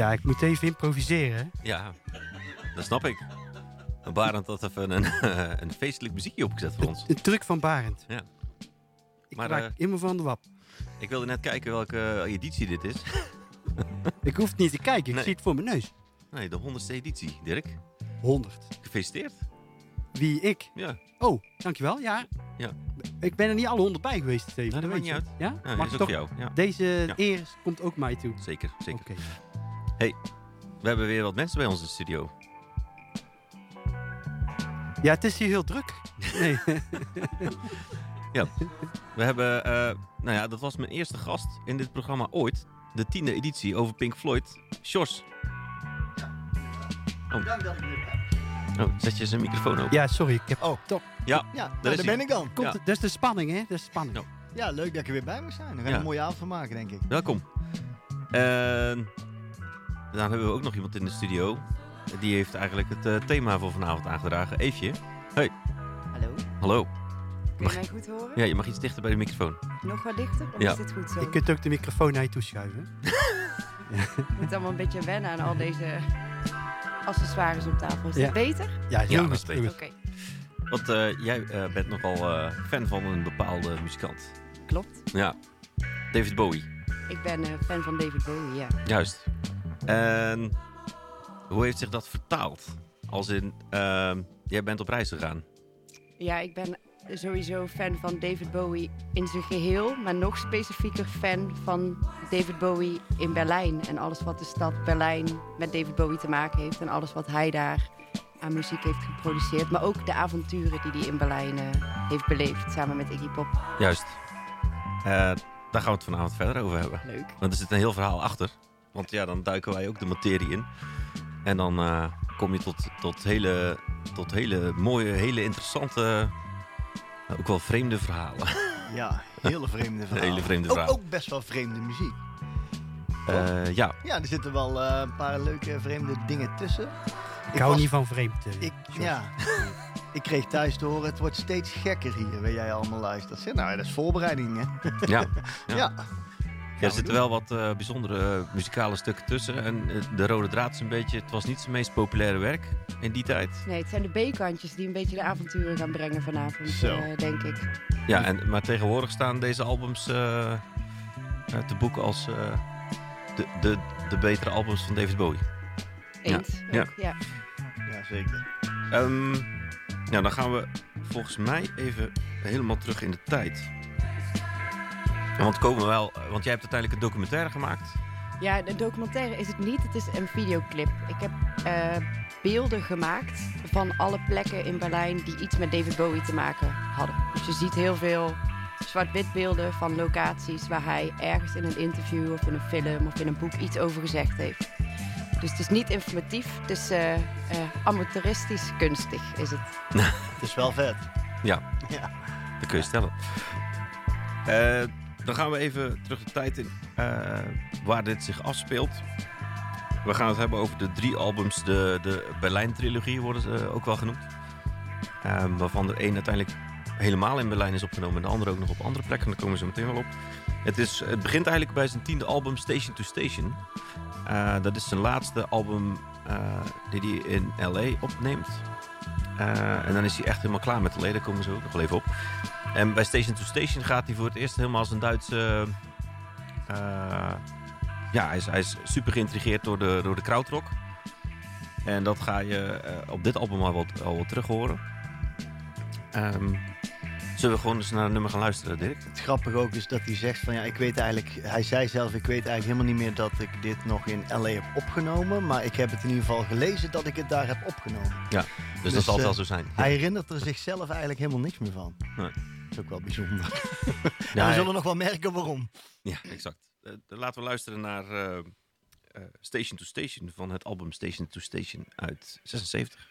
Ja, ik moet even improviseren. ja, dat snap ik. En Barend had even een, een feestelijk muziekje opgezet voor ons. Een truc van Barend. Ja. Ik Maar, raak eh, immer van de wap. Ik wilde net kijken welke editie dit is. Ik hoef niet te kijken, ik Nee. zie het voor mijn neus. Nee, de honderdste editie, Dirk. 100. Gefeliciteerd. Wie, ik? Ja, Oh, dankjewel. Ja. Ja. Ik ben er niet alle 100 bij geweest, Steven. Nou, dat maakt niet Ja? ja Mag is ook toch? voor jou. Ja, Deze Ja. eer komt ook mij toe. zeker, zeker. Oké. We hebben weer wat mensen bij ons in de studio. Ja, het is hier heel druk. Nee. We hebben, eh, nou ja, dat was mijn eerste gast in dit programma ooit. De tiende editie over Pink Floyd. Sjors. Dank dat ik hier ben. Oh, zet je zijn microfoon open. ja, sorry. Ik heb... Oh. Top. Ja, nou, daar hij. ben ik dan. Komt, Ja. Dat is de spanning, hè? Dat is de spanning. Ja. Ja, leuk dat ik er weer bij mag zijn. We gaan Ja. een mooie avond van maken, denk ik. Welkom. En dan hebben we ook nog iemand in de studio. Die heeft eigenlijk het eh, thema voor vanavond aangedragen. Eefje. Hallo, Hallo. kun Mag- je mij goed horen? Ja, je mag iets dichter bij de microfoon. Nog wat dichter? Of Ja. is dit goed zo? Je kunt ook de microfoon naar je toe schuiven. Ik moet allemaal een beetje wennen aan al deze accessoires op tafel. Is Ja. dit beter? Ja, heel Ja, dat is beter. Oké, Want eh, jij eh, bent nogal eh, fan van een bepaalde muzikant. klopt. Ja. David Bowie. Ik ben eh, fan van David Bowie, ja. Juist. En hoe heeft zich dat vertaald? Als in, ehm, jij bent op reis gegaan. Ja, ik ben sowieso fan van David Bowie in zijn geheel. Maar nog specifieker fan van David Bowie in Berlijn. En alles wat de stad Berlijn met David Bowie te maken heeft. En alles wat hij daar aan muziek heeft geproduceerd. Maar ook de avonturen die hij in Berlijn eh, heeft beleefd. Samen met Iggy Pop. Juist. Eh, daar gaan we het vanavond verder over hebben. Leuk. Want er zit een heel verhaal achter. Want ja, dan duiken wij ook de materie in. En dan eh, kom je tot, tot, hele, tot hele mooie, hele interessante, eh, ook wel vreemde verhalen. Ja, hele vreemde verhalen. Hele vreemde ook, verhalen. ook best wel vreemde muziek. Eh, ja, Ja, er zitten wel eh, een paar leuke vreemde dingen tussen. Ik hou was- niet van vreemd. eh, Ik, ja, ik kreeg thuis te horen, het wordt steeds gekker hier, waar jij allemaal luistert. Zeg, Nou, dat is voorbereiding, hè? ja. Ja. Ja. Ja, er zitten wel wat eh, bijzondere eh, muzikale stukken tussen. En eh, de rode draad is een beetje, het was niet zijn meest populaire werk in die tijd. Nee, het zijn de B-kantjes die een beetje de avonturen gaan brengen vanavond, Zo. eh, denk ik. Ja, en, maar tegenwoordig staan deze albums te boeken als eh, de, de, de betere albums van David Bowie. Eens. Ja. ook, ja. Ja, zeker. Ehm, ja, dan gaan we volgens mij even helemaal terug in de tijd. Want komen we wel, want jij hebt uiteindelijk een documentaire gemaakt. Ja, de documentaire is het niet. Het is een videoclip. Ik heb eh, beelden gemaakt van alle plekken in Berlijn die iets met David Bowie te maken hadden. Dus je ziet heel veel zwart-wit beelden van locaties waar hij ergens in een interview of in een film of in een boek iets over gezegd heeft. Dus het is niet informatief, het is eh, eh, amateuristisch kunstig is het. Het is wel vet. Ja, Ja. dat kun je stellen. Eh, dan gaan we even terug de tijd in eh, waar dit zich afspeelt. We gaan het hebben over de drie albums, de, de Berlijn-trilogie worden ze ook wel genoemd. Ehm, waarvan er één uiteindelijk helemaal in Berlijn is opgenomen en de andere ook nog op andere plekken. Daar komen we zo meteen wel op. Het, is, het begint eigenlijk bij zijn tiende album Station to Station. Eh, dat is zijn laatste album eh, die hij in L.A. opneemt. Eh, en dan is hij echt helemaal klaar met de leden. Komen zo ook nog wel even op. En bij Station to Station gaat hij voor het eerst helemaal als een Duitse... eh, ja, hij is, hij is super geïntrigeerd door de, door de krautrock. En dat ga je eh, op dit album al wat, al wat terug horen. Ehm, zullen we gewoon eens naar een nummer gaan luisteren, Dirk? Het grappige ook is dat hij zegt van ja, ik weet eigenlijk, hij zei zelf, ik weet eigenlijk helemaal niet meer dat ik dit nog in LA heb opgenomen, maar ik heb het in ieder geval gelezen dat ik het daar heb opgenomen. Dus, Dus, dat zal het eh, wel zo zijn. Hij herinnert er zichzelf eigenlijk helemaal niks meer van. Nee. Dat is ook wel bijzonder. Ja, en we zullen nog wel merken waarom. Ja, exact. Dan laten we luisteren naar eh, eh, Station to Station van het album Station to Station uit 76.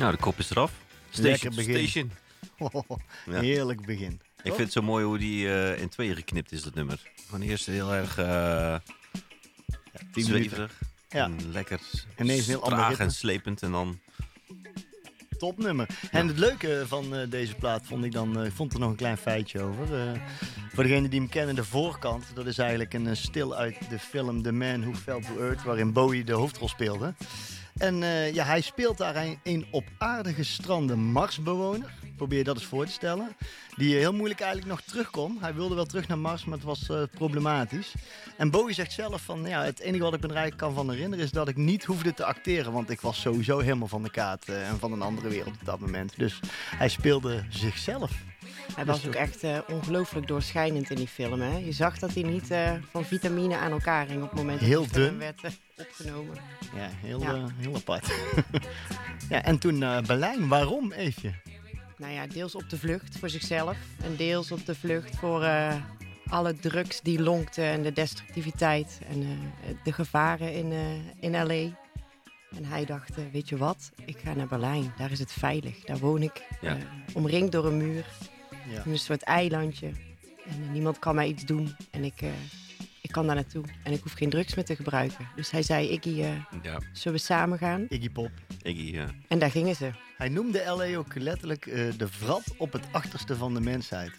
Nou, de kop is eraf. Lekker Station to begin. Station. Heerlijk begin. Ik vind het zo mooi hoe die eh, in tweeën geknipt is, dat nummer. Gewoon eerst heel erg eh Ja, 10 minuten. zweverig. Ja. En lekker Ineens een heel traag en slepend. En dan... Topnummer. En het leuke van eh, deze plaat vond ik dan, ik vond er nog een klein feitje over. Voor degenen die hem kennen, de voorkant, dat is eigenlijk een stil uit de film The Man Who Fell to Earth, waarin Bowie de hoofdrol speelde. En eh, ja, hij speelt daar een, op aarde gestrande Marsbewoner. Probeer dat eens voor te stellen. Die heel moeilijk eigenlijk nog terugkomt. Hij wilde wel terug naar Mars, maar het was eh, problematisch. En Bowie zegt zelf van, ja, het enige wat ik me er eigenlijk kan van herinneren is dat ik niet hoefde te acteren. Want ik was sowieso helemaal van de kaart eh, en van een andere wereld op dat moment. Dus hij speelde zichzelf. Hij was ook echt eh, ongelooflijk doorschijnend in die film. Hè? Je zag dat hij niet eh, van vitamine aan elkaar ging op het moment Heel dat dun. werd eh, opgenomen. Ja, heel, Ja. eh, heel apart. ja, en toen Berlijn. Waarom, Eefje? Nou ja, deels op de vlucht voor zichzelf en deels op de vlucht voor eh, alle drugs die lonkten en de destructiviteit en eh, de gevaren in, eh, in L.A. En hij dacht, weet je wat, ik ga naar Berlijn, daar is het veilig, daar woon ik, Ja. eh, omringd door een muur, Ja. een soort eilandje. En eh, niemand kan mij iets doen en ik, eh, ik kan daar naartoe en ik hoef geen drugs meer te gebruiken. Dus hij zei, Iggy, eh, Ja, zullen we samen gaan? Iggy Pop. Iggy, ja. En daar gingen ze. Hij noemde LA ook letterlijk eh, de vrat op het achterste van de mensheid.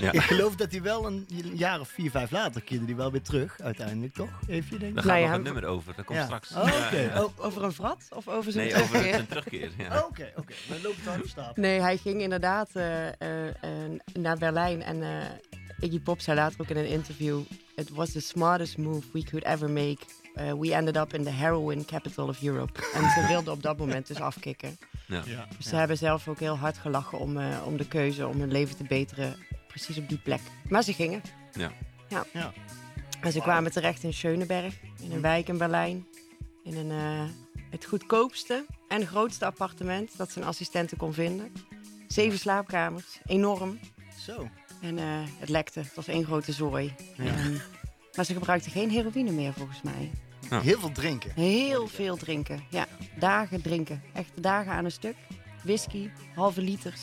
Ja. Ik geloof dat hij wel een jaar of vier, vijf later keerde hij wel weer terug, uiteindelijk toch? Eefje, denk ik? Daar Nou gaat ja, nog een nummer over. Dat komt Ja. straks. Oh, Ja, oké. ja. Over een vrat of over zijn Nee, over terugkeer? zijn terugkeer. Ja. Oké, oké. We lopen het aan de stapel. Nee, hij ging inderdaad eh, naar Berlijn. En eh, Iggy Pop zei later ook in een interview... It was the smartest move we could ever make. Uh, we ended up in the heroin capital of Europe. En ze wilden op dat moment dus afkicken. Ja. Dus ze hebben zelf ook heel hard gelachen om, eh, om de keuze om hun leven te beteren. Precies op die plek. Maar ze gingen. Ja. ja. Ja. En ze kwamen terecht in Schöneberg. In een wijk in Berlijn. In een, eh, het goedkoopste en grootste appartement dat zijn assistenten kon vinden. Zeven slaapkamers. Enorm. Zo. En eh, het lekte. Het was één grote zooi. Ja. Maar ze gebruikten geen heroïne meer volgens mij. Ja. Heel veel drinken. Heel veel drinken. Ja, dagen drinken. Echt dagen aan een stuk. Whisky, halve liters.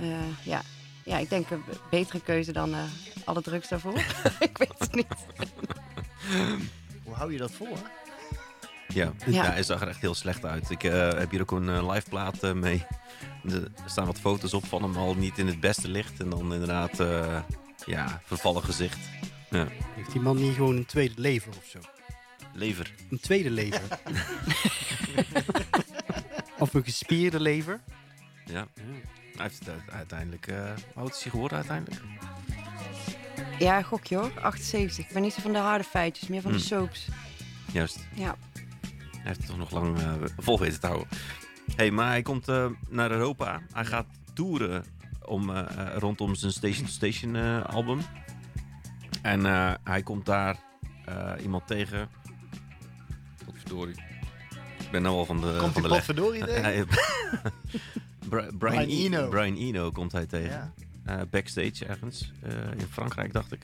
Eh, ja. ja, ik denk een betere keuze dan eh, alle drugs daarvoor. ik weet het niet. Hoe hou je dat vol, hè? Ja. Ja. Ja. hij zag er echt heel slecht uit. Ik eh, heb hier ook een eh, live plaat eh, mee. Er staan wat foto's op van hem al niet in het beste licht. En dan inderdaad, eh, ja, vervallen gezicht. Ja. Heeft die man niet gewoon een tweede lever of zo? Lever. Een tweede lever? of een gespierde lever? Ja. Hij heeft het uiteindelijk... eh hoe oud is hij geworden uiteindelijk? Ja, gokje hoor. 78. Ik ben niet zo van de harde feitjes, meer van de Hmm. soaps. Juist. Ja. Hij heeft het toch nog lang eh, vol weten te houden. hey, maar hij komt eh, naar Europa. Hij gaat toeren om, eh, rondom zijn Station to Station eh, album. En eh, hij komt daar eh, iemand tegen. Potverdorie. Ik ben nou al van de, Komt van die de potverdorie tegen? Brian, Brian E- Eno. Brian Eno komt hij tegen. Ja. Eh, backstage ergens. eh, in Frankrijk, dacht ik.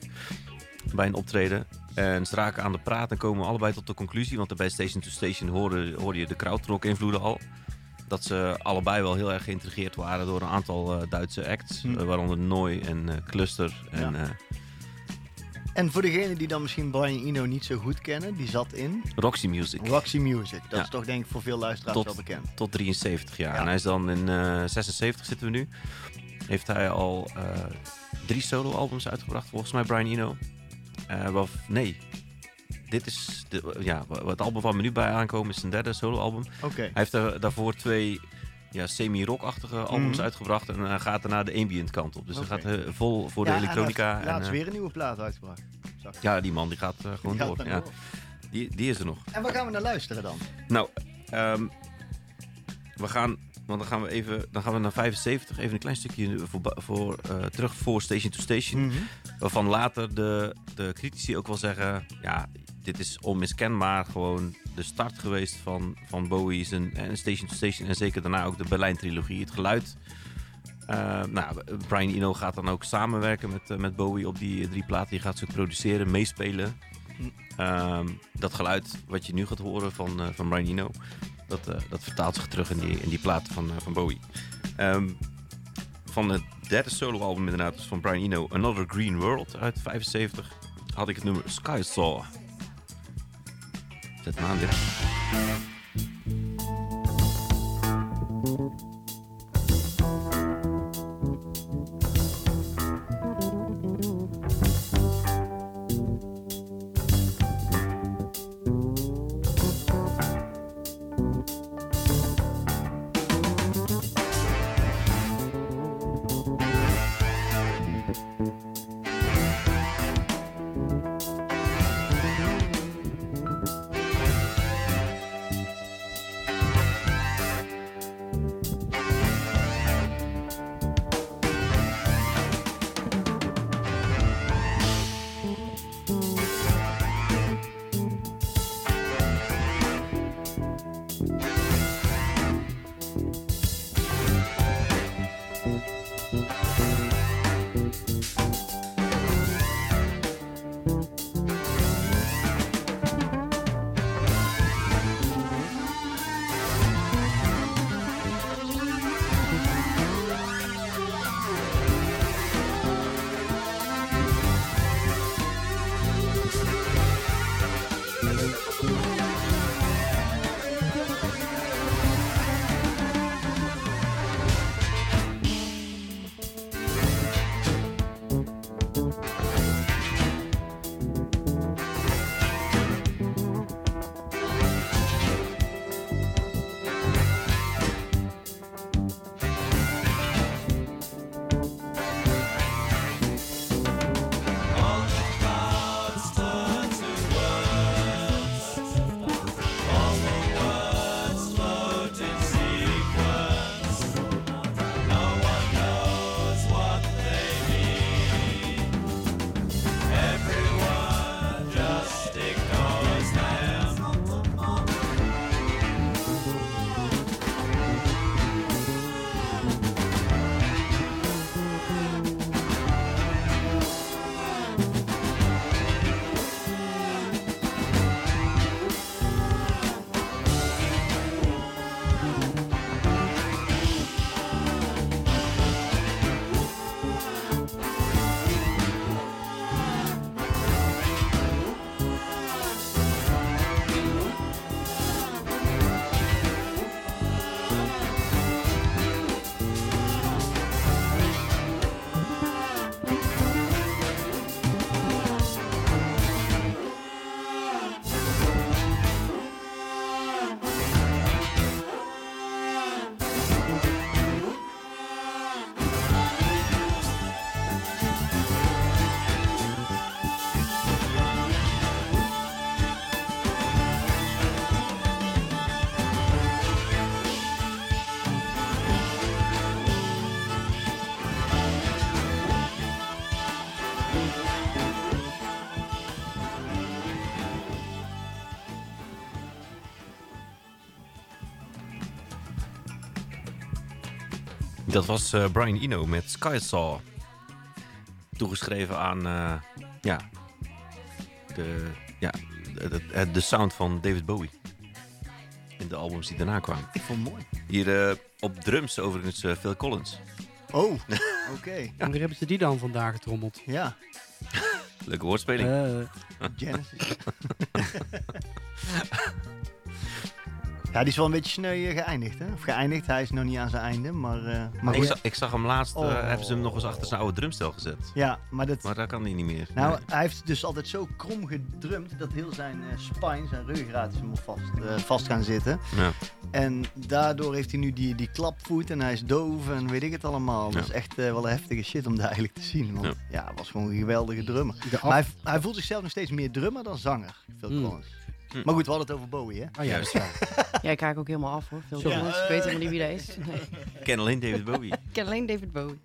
Bij een optreden. En ze raken aan de praat en komen allebei tot de conclusie. Want bij Station to Station hoorde, hoorde je de krautrock invloeden al. Dat ze allebei wel heel erg geïntrigeerd waren door een aantal eh, Duitse acts. Hm. eh, waaronder Nooi en eh, Cluster. En Ja. En voor degenen die dan misschien Brian Eno niet zo goed kennen, die zat in Roxy Music. Roxy Music. Dat Ja. is toch denk ik voor veel luisteraars Tot- wel bekend. Tot 73 jaar. Ja. En hij is dan in eh 76 zitten we nu. Heeft hij al drie solo-albums uitgebracht, volgens mij, Brian Eno. Eh, nee. Dit is, de, ja, het album waar we nu bij aankomen is zijn derde solo-album. Oké. Hij heeft er daarvoor twee ja, semi-rock-achtige albums Mhm. uitgebracht. En hij gaat daarna de ambient kant op. Dus hij gaat eh, vol voor Ja, de elektronica. En, Laatst eh, weer een nieuwe plaat uitgebracht. Zag ja, die man die gaat eh, gewoon Die door. gaat Ja, door. die, die is er nog. En waar gaan we naar luisteren dan? Nou, ehm, we gaan, want dan gaan we even, dan gaan we naar 75, even een klein stukje voor, voor, eh, terug voor Station to Station. Mhm. Waarvan later de, de critici ook wel zeggen, ja, dit is onmiskenbaar gewoon de start geweest van, van Bowie's en, en Station to Station. En zeker daarna ook de Berlijn-trilogie. Het geluid. eh, nou, Brian Eno gaat dan ook samenwerken met, eh, met Bowie op die drie platen. Die gaat ze produceren, meespelen. Hm. Ehm, dat geluid wat je nu gaat horen van, eh, van Brian Eno, dat, eh, dat vertaalt zich terug in die, in die platen van, eh, van Bowie. Ehm, van het derde soloalbum inderdaad, dus van Brian Eno, Another Green World uit 75, had ik het nummer Sky Saw. Zet maar aan dit. Dat was eh, Brian Eno met Sky Saw. Toegeschreven aan eh, ja, de, ja, de, de, de sound van David Bowie. In de albums die daarna kwamen. Ik vond het mooi. Hier eh, op drums overigens eh, Phil Collins. Oh, oké. En waar hebben ze die dan vandaag getrommeld? Ja, Leuke woordspeling. Eh, Genesis. ja, die is wel een beetje sneu eh, geëindigd, hè? Of geëindigd, hij is nog niet aan zijn einde, maar... eh, maar ik, zag, ik zag hem laatst, eh, Oh. hebben ze hem nog eens achter zijn oude drumstel gezet. Ja, maar dat... Maar daar kan hij niet meer. Nou, Nee. hij heeft dus altijd zo krom gedrumd dat heel zijn eh, spine, zijn ruggengraat is helemaal vast, eh, vast gaan zitten. Ja. En daardoor heeft hij nu die, die klapvoet en hij is doof en weet ik het allemaal. Ja. Dat is echt wel een heftige shit om daar eigenlijk te zien. Want Ja. was gewoon een geweldige drummer. af... Maar hij, hij voelt zichzelf nog steeds meer drummer dan zanger, Phil. Collins. Hm. Maar goed, we hadden het over Bowie, hè? Oh ja, Juist. Ja, ik haak ook helemaal af hoor. Veel Sorry. jongens. Ik weet helemaal niet wie dat is. Nee. Ik ken alleen David Bowie. Ik ken alleen David Bowie.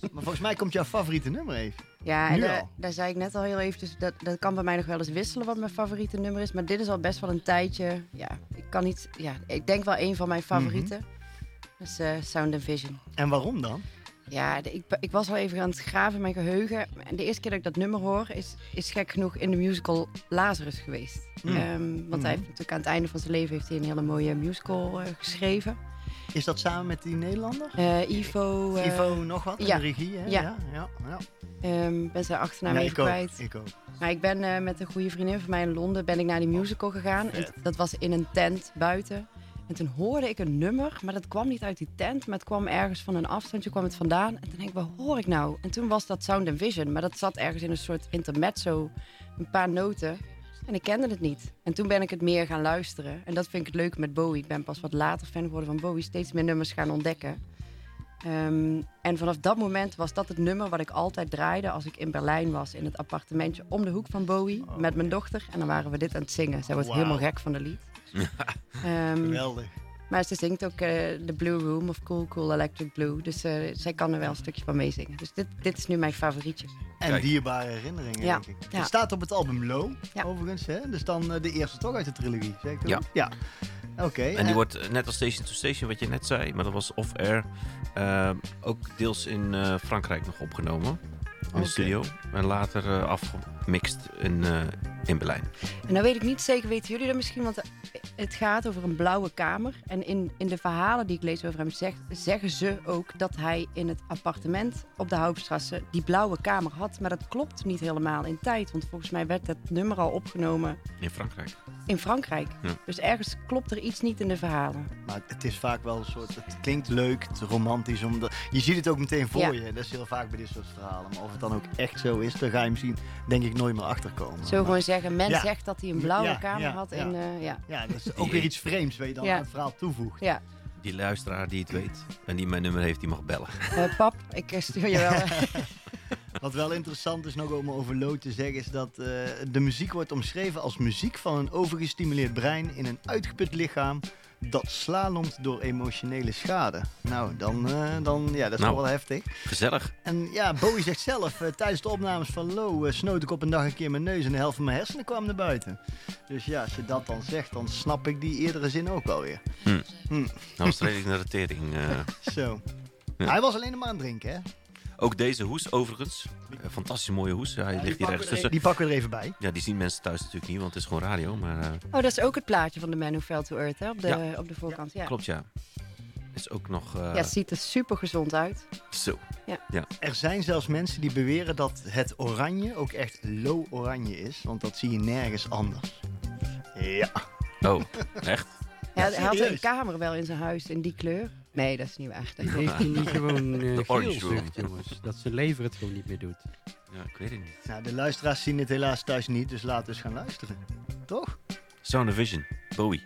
Maar volgens mij komt jouw favoriete nummer even. Ja, en daar- zei ik net al heel eventjes, dat, dat kan bij mij nog wel eens wisselen wat mijn favoriete nummer is. Maar dit is al best wel een tijdje. Ja, ik kan niet, ja, ik denk wel een van mijn favorieten. Dat is eh, Sound and Vision. En waarom dan? Ja, de- ik, ik was al even aan het graven in mijn geheugen. En de eerste keer dat ik dat nummer hoor, is, is gek genoeg in de musical Lazarus geweest. Mm. Ehm, want hij heeft natuurlijk aan het einde van zijn leven heeft hij een hele mooie musical eh, geschreven. Is dat samen met die Nederlander? Eh, Ivo. eh, Ivo nog wat? in ja. de regie, hè? Ja. ja, ja, ja. ehm, ben zijn achternaam Ja, even ik ook. kwijt. Ik ook. Maar ik ben met een goede vriendin van mij in Londen ben ik naar die musical gegaan. En dat was in een tent buiten. En toen hoorde ik een nummer, maar dat kwam niet uit die tent, maar het kwam ergens van een afstandje kwam het vandaan. En toen denk ik, wat hoor ik nou? En toen was dat Sound and Vision, maar dat zat ergens in een soort intermezzo, een paar noten. En ik kende het niet. En toen ben ik het meer gaan luisteren. En dat vind ik het leuk met Bowie. Ik ben pas wat later fan geworden van Bowie, steeds meer nummers gaan ontdekken. Ehm, en vanaf dat moment was dat het nummer wat ik altijd draaide als ik in Berlijn was. In het appartementje om de hoek van Bowie Oh. met mijn dochter. En dan waren we dit aan het zingen. Zij wordt Wauw. helemaal gek van de lied. Ehm, Geweldig. maar ze zingt ook eh, The Blue Room of Cool Cool Electric Blue. Dus eh, zij kan er wel een stukje van meezingen. Dus dit, dit is nu mijn favorietje. En Kijk. dierbare herinneringen, Ja, denk ik. ja. Het staat op het album Low, Ja. overigens. Hè? Dus dan eh, de eerste toch uit de trilogie, zeg ik dat Ja. Ja. Oké. En die wordt eh, net als Station to Station, wat je net zei, maar dat was off-air, eh, ook deels in eh, Frankrijk nog opgenomen. In de studio. En later eh, afgemixt in, eh, in Berlijn. En dan weet ik niet zeker, weten jullie dat misschien? Want het gaat over een blauwe kamer. En in, in de verhalen die ik lees over hem, zegt, zeggen ze ook dat hij in het appartement op de Hauptstrasse die blauwe kamer had. Maar dat klopt niet helemaal in tijd. Want volgens mij werd het nummer al opgenomen In Frankrijk. in Frankrijk. Ja. Dus ergens klopt er iets niet in de verhalen. Maar het is vaak wel een soort... Het klinkt leuk, het romantisch. Omdat, je ziet het ook meteen voor Ja. je. Dat is heel vaak bij dit soort verhalen. Maar of het dan ook echt zo is, dan ga je misschien denk ik nooit meer achterkomen. Zo gewoon zeggen, men Ja. zegt dat hij een blauwe Ja, kamer ja, had. ja. In, eh, ja. Ja, dat is ook weer iets vreemds wat je dan Ja. aan het verhaal toevoegt. Ja. Die luisteraar die het weet en die mijn nummer heeft, die mag bellen. Eh, pap, ik eh, stuur je wel. Wat wel interessant is nog om over Lo te zeggen, is dat eh, de muziek wordt omschreven als muziek van een overgestimuleerd brein in een uitgeput lichaam dat slalomt door emotionele schade. Nou, dan, eh, dan ja, dat is Nou. wel heftig. Gezellig. En ja, Bowie zegt zelf, eh, tijdens de opnames van Lo eh, snoot ik op een dag een keer mijn neus en de helft van mijn hersenen kwam naar buiten. Dus ja, als je dat dan zegt, dan snap ik die eerdere zin ook wel weer. Nou, streed ik naar de tering. Zo. Ja. Hij was alleen maar aan het drinken, hè? Ook deze hoes, overigens. Een fantastisch mooie hoes. Hij ligt hier ergens er- tussen. die pakken we er even bij. Ja, die zien mensen thuis natuurlijk niet, want het is gewoon radio. Maar eh, Oh, dat is ook het plaatje van The Man Who Fell to Earth hè, op, de, Ja. op de voorkant. Ja. klopt, ja. Is ook nog... eh, Ja, het ziet er super gezond uit. Zo. Er zijn zelfs mensen die beweren dat het oranje ook echt low oranje is, want dat zie je nergens anders. Ja. Oh, echt? Ja, hij had een kamer wel in zijn huis in die kleur. Nee, dat is niet waar. Dat- Heeft hij niet gewoon eh geelzucht, jongens? Dat zijn lever het gewoon niet meer doet. Ja, ik weet het niet. Nou, de luisteraars zien het helaas thuis niet, dus laten we eens gaan luisteren. Toch? Sound of Vision, Bowie.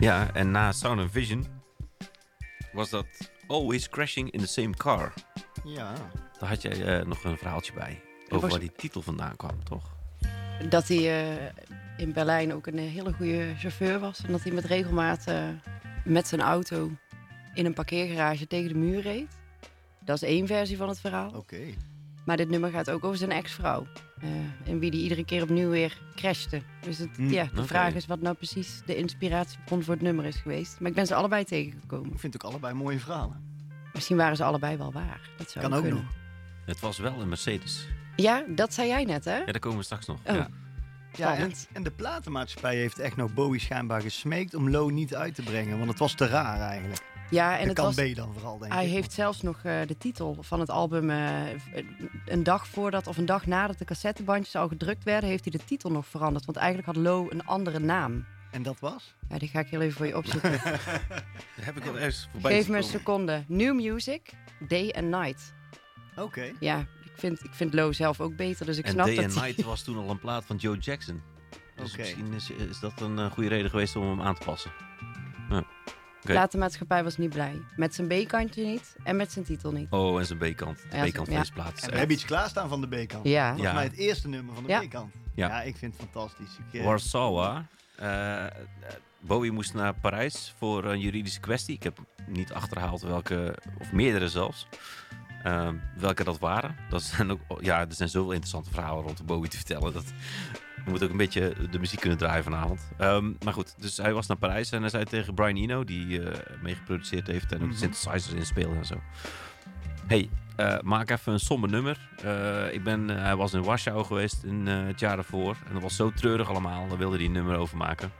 Ja, en na Sound and Vision was dat Always Crashing in the Same Car. Ja. Daar had jij eh, nog een verhaaltje bij. Over was- waar die titel vandaan kwam, toch? Dat hij eh, in Berlijn ook een eh, hele goede chauffeur was. En dat hij met regelmaat eh, met zijn auto in een parkeergarage tegen de muur reed. Dat is één versie van het verhaal. Oké. Maar dit nummer gaat ook over zijn ex-vrouw. eh, en wie die iedere keer opnieuw weer crashte. Dus het, Mm, ja, de vraag is wat nou precies de inspiratiebron voor het nummer is geweest. Maar ik ben ze allebei tegengekomen. Ik vind ook allebei mooie verhalen. Misschien waren ze allebei wel waar. Dat zou Kan ook kunnen. nog. Het was wel een Mercedes. Ja, dat zei jij net, hè? Ja, daar komen we straks nog. Oh. Ja. Ja, en, Spannend. en de platenmaatschappij heeft echt nog Bowie schijnbaar gesmeekt om Low niet uit te brengen. Want het was te raar eigenlijk. Ja, en het kan was, B dan vooral, denk hij ik. heeft zelfs nog eh, de titel van het album... eh, een dag voordat of een dag nadat de cassettebandjes al gedrukt werden... heeft hij de titel nog veranderd. Want eigenlijk had Low een andere naam. En dat was? Ja, die ga ik heel even voor je opzoeken. Daar heb ik al ergens voorbij Geef me een seconde. New Music, Day and Night. Oké. Ja, ik vind, ik vind Low zelf ook beter, dus ik En snap Day dat and hij- Night was toen al een plaat van Joe Jackson. Dus Oké. misschien is, is dat een eh, goede reden geweest om hem aan te passen. Platenmaatschappij was niet blij. Met zijn B-kantje niet en met zijn titel niet. Oh, en zijn B-kant. Ja, B-kant van ja. plaats. En we hebben iets klaarstaan van de B-kant. Ja. Volgens Ja. mij het eerste nummer van de Ja. B-kant. Ja. Ja. ik vind het fantastisch. Ik, eh, Warsaw. Eh, eh, Bowie moest naar Parijs voor een juridische kwestie. Ik heb niet achterhaald welke, of meerdere zelfs, ehm, welke dat waren. Dat zijn ook, ja, er zijn zoveel interessante verhalen rond de Bowie te vertellen. Dat, we moeten ook een beetje de muziek kunnen draaien vanavond. Ehm, maar goed, dus hij was naar Parijs en hij zei tegen Brian Eno, die eh meegeproduceerd heeft en ook de Mhm. synthesizers inspeelde en zo. Hey, eh, maak even een somber nummer. Eh, ik ben, hij was in Warschau geweest in, het jaar ervoor. En dat was zo treurig allemaal. Daar wilde hij een nummer over maken.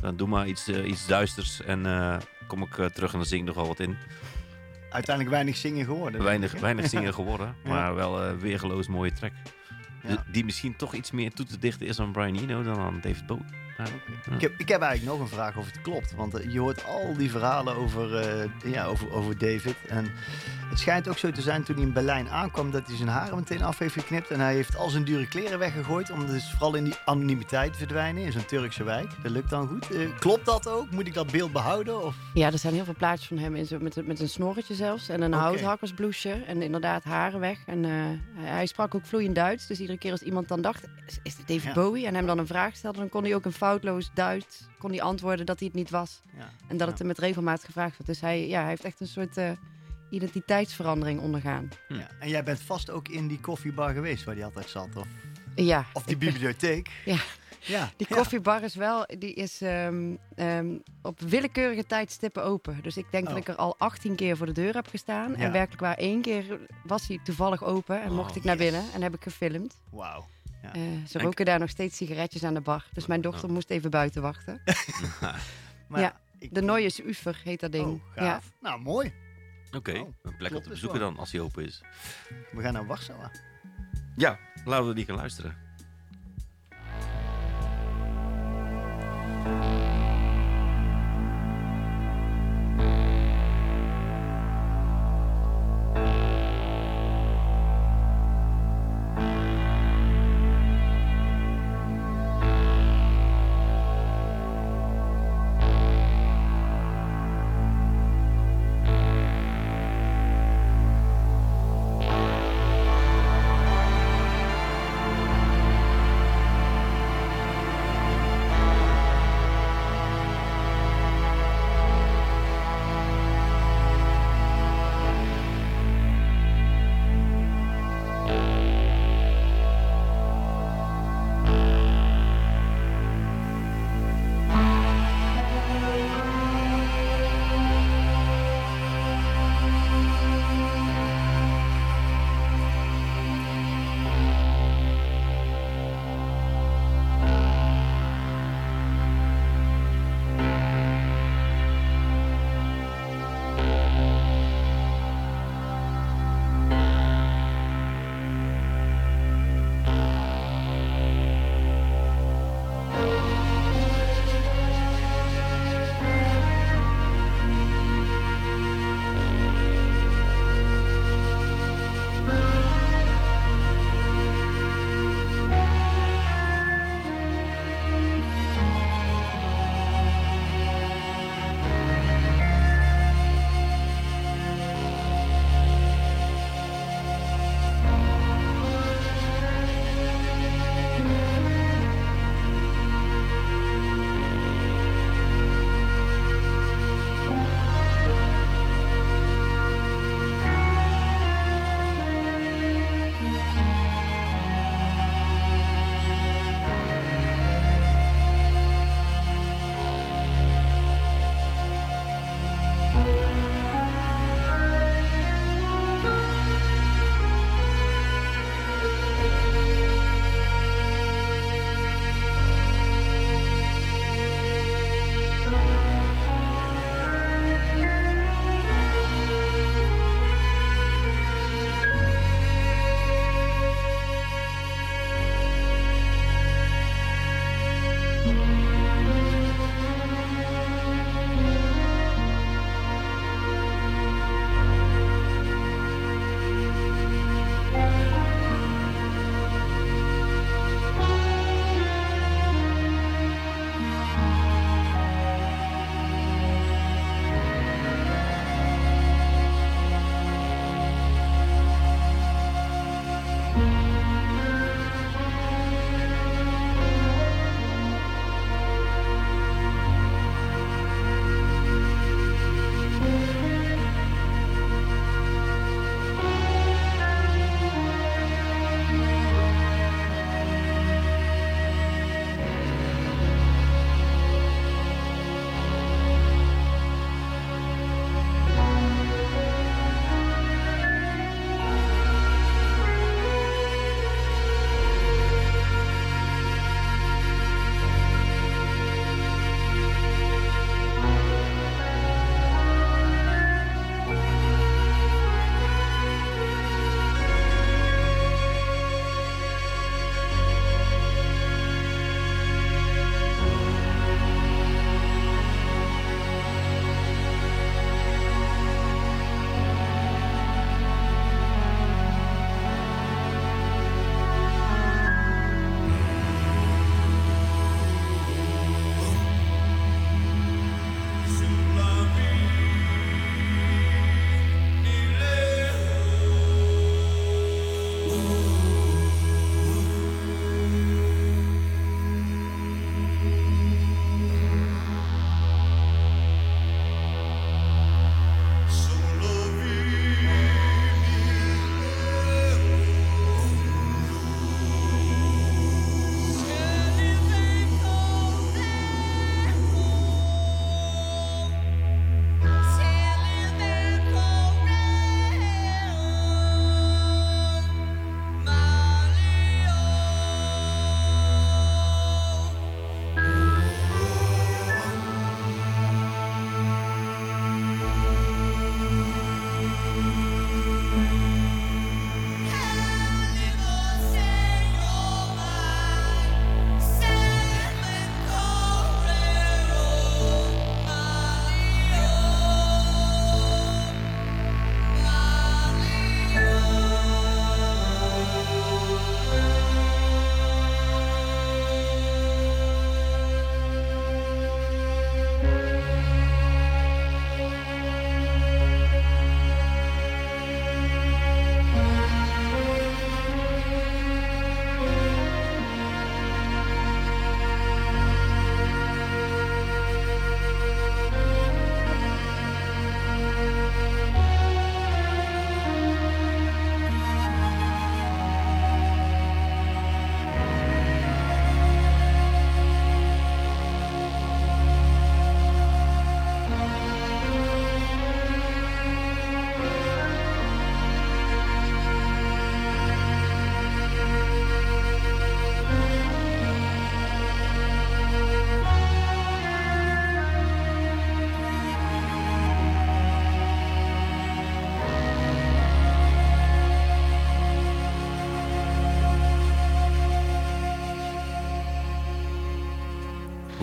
Dan doe maar iets, iets duisters. En kom ik terug en dan zing ik nog wel wat in. Uiteindelijk weinig zingen geworden. Weinig, weinig zingen geworden. Maar wel eh weergeloos mooie track. Die misschien toch iets meer toe te dichten is aan Brian Eno dan aan David Bowie. Ja. Ik heb, ik heb eigenlijk nog een vraag of het klopt. Want eh, je hoort al die verhalen over, eh, ja, over, over David. En het schijnt ook zo te zijn toen hij in Berlijn aankwam... dat hij zijn haren meteen af heeft geknipt. En hij heeft al zijn dure kleren weggegooid... om dus vooral in die anonimiteit te verdwijnen in zo'n Turkse wijk. Dat lukt dan goed. Eh, klopt dat ook? Moet ik dat beeld behouden? Of? Ja, er zijn heel veel plaatjes van hem in zo, met, met een snorretje zelfs. En een Oké. houthakkersbloesje. En inderdaad haren weg. En eh, hij, sprak ook vloeiend Duits. Dus iedere keer als iemand dan dacht, is, is dit David Ja. Bowie? En hem dan een vraag stelde, dan kon hij ook een foutloos Duits... kon hij antwoorden dat hij het niet was. Ja. En dat het hem met regelmaat gevraagd werd. Dus hij, ja, hij heeft echt een soort eh, identiteitsverandering ondergaan. Ja. En jij bent vast ook in die koffiebar geweest waar hij altijd zat? Of, Ja, of die bibliotheek? Ja. Ja. die Ja. koffiebar is wel, die is ehm, ehm, op willekeurige tijdstippen open. Dus ik denk dat Oh. ik er al 18 keer voor de deur heb gestaan. Ja. En werkelijk waar één keer was hij toevallig open en Oh, mocht ik naar yes. binnen en heb ik gefilmd. Wauw. Ja. Eh, ze En- roken daar nog steeds sigaretjes aan de bar. Dus mijn dochter Oh. moest even buiten wachten. Maar Ja. ik- De Neues Ufer heet dat ding. Oh, ja. Nou, mooi. Oké, Oh, een plek om te bezoeken dan als hij open is. We gaan naar Warschau. Ja, laten we die gaan luisteren.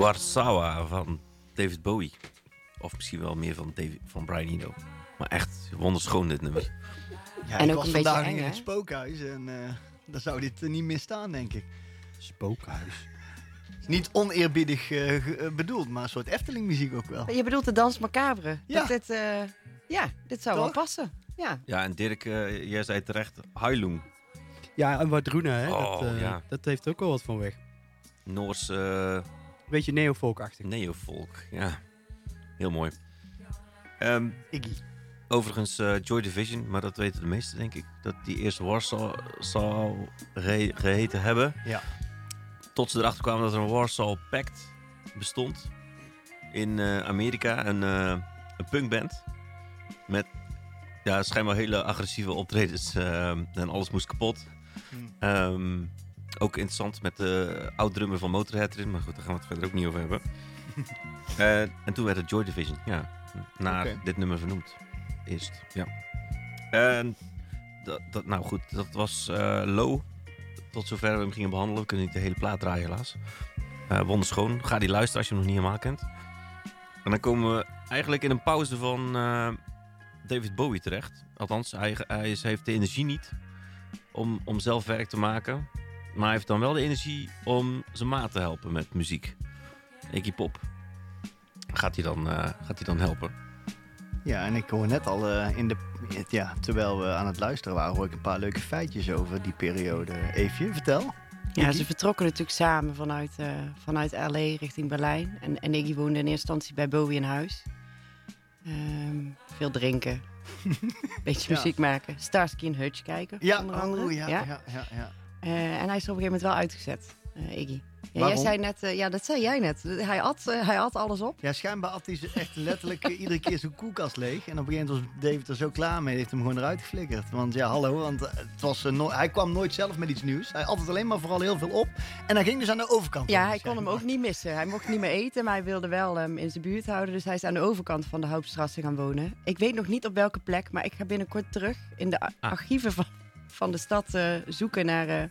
Warsawa van David Bowie. Of misschien wel meer van, David, van Brian Eno. Maar echt wonderschoon dit nummer. Ja, En ik ook was een beetje vandaag eng, in het spookhuis en eh dan zou dit er niet meer staan, denk ik. Spookhuis. Is Niet oneerbiedig eh, eh, bedoeld, maar een soort Efteling muziek ook wel. Je bedoelt de dans macabre. Ja. Dat dit, eh, ja, dit zou wel passen. Ja. Ja, en Dirk, eh, jij zei terecht, Hailung. Ja, en Wadroene, hè? Oh, dat, eh, ja. dat heeft ook wel wat van weg. Noors eh Beetje neofolkachtig. neofolk. Ja, heel mooi. Ehm, Iggy. overigens, eh, Joy Division, maar dat weten de meesten denk ik, dat die eerst Warsaw zou ge- geheten hebben. Ja. Tot ze erachter kwamen dat er een Warsaw Pact bestond in eh, Amerika. Een, eh, een punkband met ja, schijnbaar hele agressieve optredens eh, en alles moest kapot. Hmm. Ehm, ook interessant met de oud-drummer van Motorhead erin, maar goed, daar gaan we het verder ook niet over hebben. Eh, en toen werd het Joy Division, ja, naar dit nummer vernoemd. Eerst, ja. En dat, dat, nou goed, dat was eh, low. Tot zover we hem gingen behandelen. We kunnen niet de hele plaat draaien, helaas. Eh wonderschoon. Ga die luisteren als je hem nog niet helemaal kent. En dan komen we eigenlijk in een pauze van David Bowie terecht. Althans, hij, hij is- heeft de energie niet om, om zelf werk te maken. Maar hij heeft dan wel de energie om zijn maat te helpen met muziek. Iggy Pop. Gaat hij dan, eh, gaat hij dan helpen? Ja, en ik hoor net al eh, in de. Ja, terwijl we aan het luisteren waren, hoor ik een paar leuke feitjes over die periode. Eefje, vertel. Ja, Iggy? ze vertrokken natuurlijk samen vanuit, eh, vanuit LA richting Berlijn. En, en Iggy woonde in eerste instantie bij Bowie in huis. Ehm, veel drinken. Beetje Ja. muziek maken. Starsky en Hutch kijken, Ja, onder andere. oh, ja, ja, ja, ja. Eh, en hij is er op een gegeven moment wel uitgezet, eh, Iggy. Ja, jij zei net, eh, ja, dat zei jij net. Hij at, eh, hij at alles op. Ja, schijnbaar had hij ze echt letterlijk eh, iedere keer zijn koelkast leeg. En op een gegeven moment was David er zo klaar mee, heeft hem gewoon eruit geflikkerd. Want ja, hallo, want eh, het was, eh, no- hij kwam nooit zelf met iets nieuws. Hij altijd alleen maar vooral heel veel op. En hij ging dus aan de overkant. Ja, hij kon hem ook niet missen. Hij mocht niet meer eten, maar hij wilde wel hem in zijn buurt houden. Dus hij is aan de overkant van de Hoopstrasse gaan wonen. Ik weet nog niet op welke plek, maar ik ga binnenkort terug in de Ah. archieven van, van de stad eh, zoeken naar eh,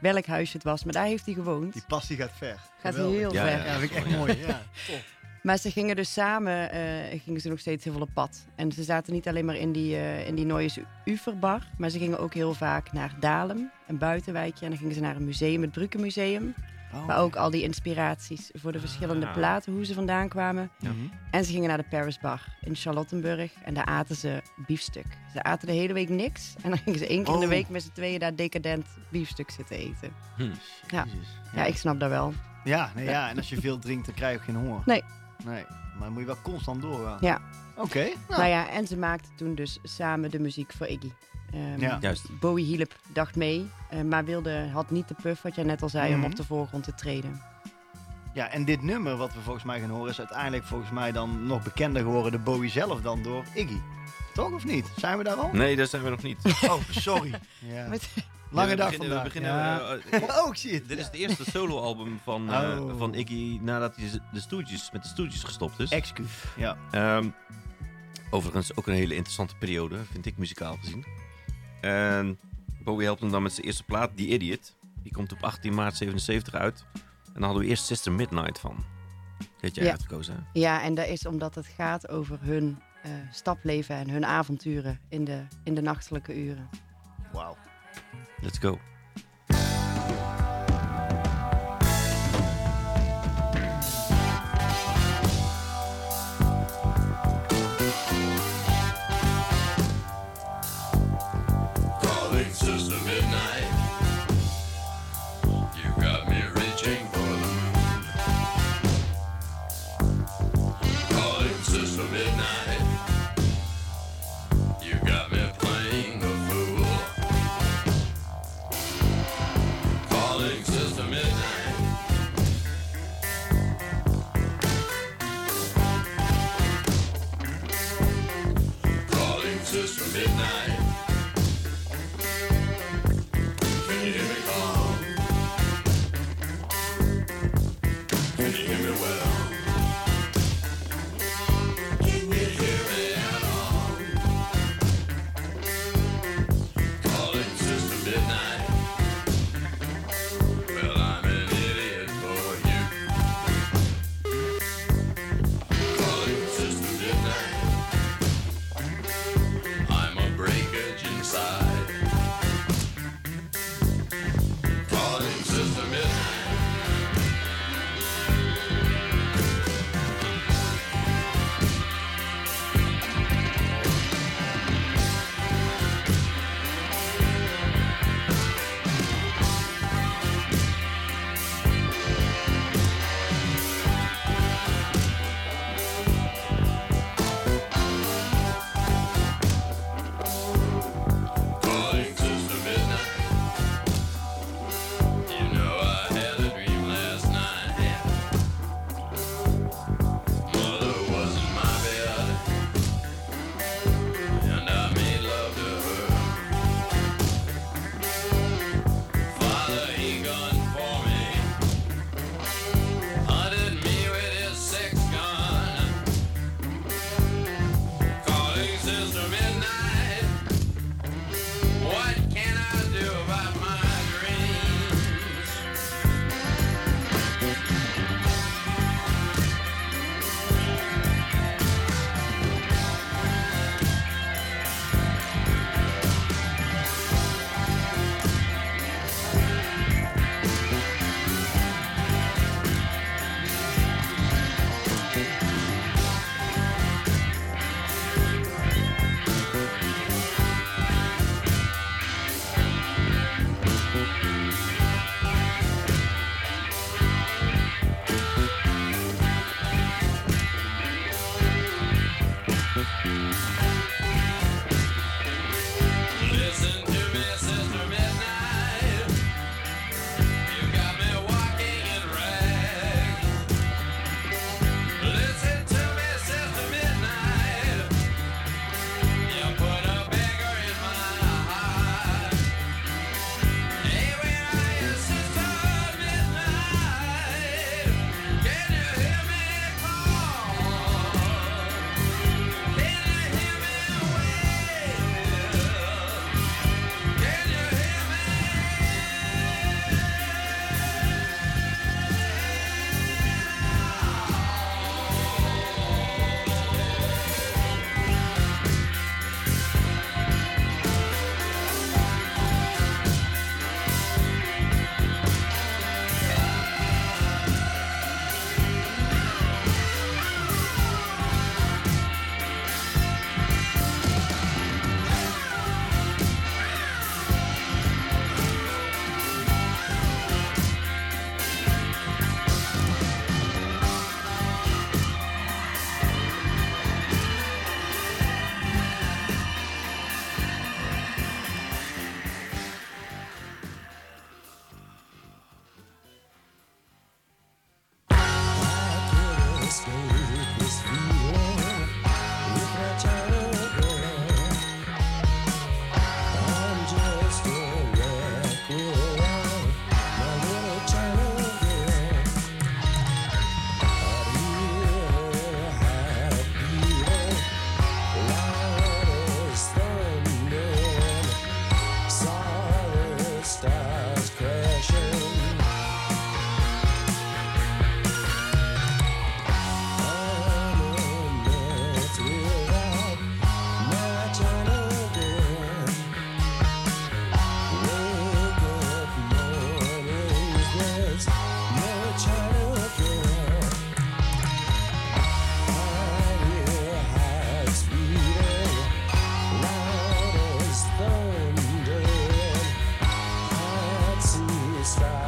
welk huis het was. Maar daar heeft hij gewoond. Die passie gaat ver. Gaat Geweldig. heel Ja, ver. ja. Ja, vind ik echt mooi. Ja, top. Maar ze gingen dus samen, eh, gingen ze nog steeds heel veel op pad. En ze zaten niet alleen maar in die, eh in die Neues Uferbar, maar ze gingen ook heel vaak naar Dalem, een buitenwijkje. En dan gingen ze naar een museum, het Brückenmuseum. Oh, Waar ook al die inspiraties voor de verschillende Ah. platen, hoe ze vandaan kwamen. Mhm. En ze gingen naar de Paris Bar in Charlottenburg en daar aten ze biefstuk. Ze aten de hele week niks en dan gingen ze één keer in de Oh. week met z'n tweeën daar decadent biefstuk zitten eten. Hm. Ja. Ja, ik snap dat wel. Ja, nee, ja, en als je veel drinkt, dan krijg je geen honger. Nee. Nee, maar dan moet je wel constant doorgaan. Ja. Oké. nou, Nou ja, en ze maakten toen dus samen de muziek voor Iggy. Ehm, Ja. Juist. Bowie hielp, dacht mee, eh, maar wilde, had niet de puff, wat jij net al zei, Mhm. om op de voorgrond te treden. Ja, en dit nummer wat we volgens mij gaan horen is uiteindelijk volgens mij dan nog bekender geworden door Bowie zelf dan door Iggy. Toch of niet? Zijn we daar al? Nee, daar zijn we nog niet. Oh, sorry. Ja. Met- Lange dag beginnen, vandaag. We beginnen, Ja. eh, eh, Oh, ik zie het. dit is het eerste soloalbum van, eh, Oh. van Iggy nadat hij de Stooges, met de Stooges gestopt is. Excuus. Ja. Ehm, overigens ook een hele interessante periode, vind ik muzikaal gezien. En Bowie helpt hem dan met zijn eerste plaat, The Idiot. Die komt op 18 maart 77 uit. En dan hadden we eerst Sister Midnight van. Had jij Ja. uitgekozen, hè? Ja, en dat is omdat het gaat over hun eh, stapleven en hun avonturen in de, in de nachtelijke uren. Wauw. Let's go. side.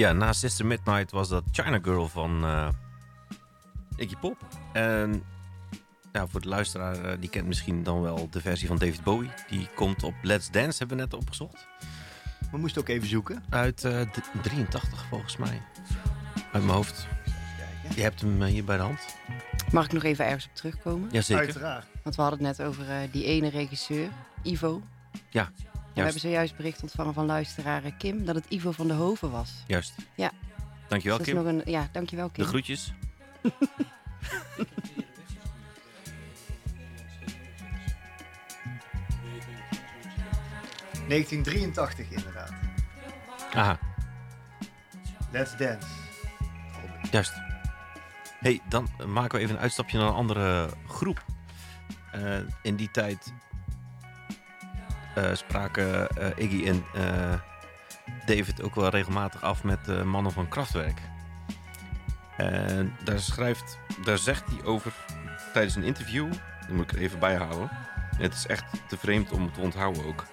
Ja, na Sister Midnight was dat China Girl van eh Iggy Pop. En ja, voor de luisteraar, eh, die kent misschien dan wel de versie van David Bowie. Die komt op Let's Dance, hebben we net opgezocht. We moesten ook even zoeken. Uit eh, d- 83 volgens mij. Uit mijn hoofd. Je hebt hem eh, hier bij de hand. Mag ik nog even ergens op terugkomen? Jazeker. Uiteraard. Want we hadden het net over eh, die ene regisseur, Ivo. Ja, we hebben zojuist bericht ontvangen van luisteraar eh, Kim dat het Ivo van de Hoven was. Juist. Ja. Dankjewel, Dus Kim. is nog een, ja, dankjewel Kim. De groetjes. 1983 inderdaad. Aha, Let's Dance. juist. hey, dan maken we even een uitstapje naar een andere groep. Eh, in die tijd spraken eh, Iggy en eh, David ook wel regelmatig af met mannen van Kraftwerk. En daar, schrijft, daar zegt hij over tijdens een interview. Dat moet ik er even bij houden. Het is echt te vreemd om het te onthouden ook.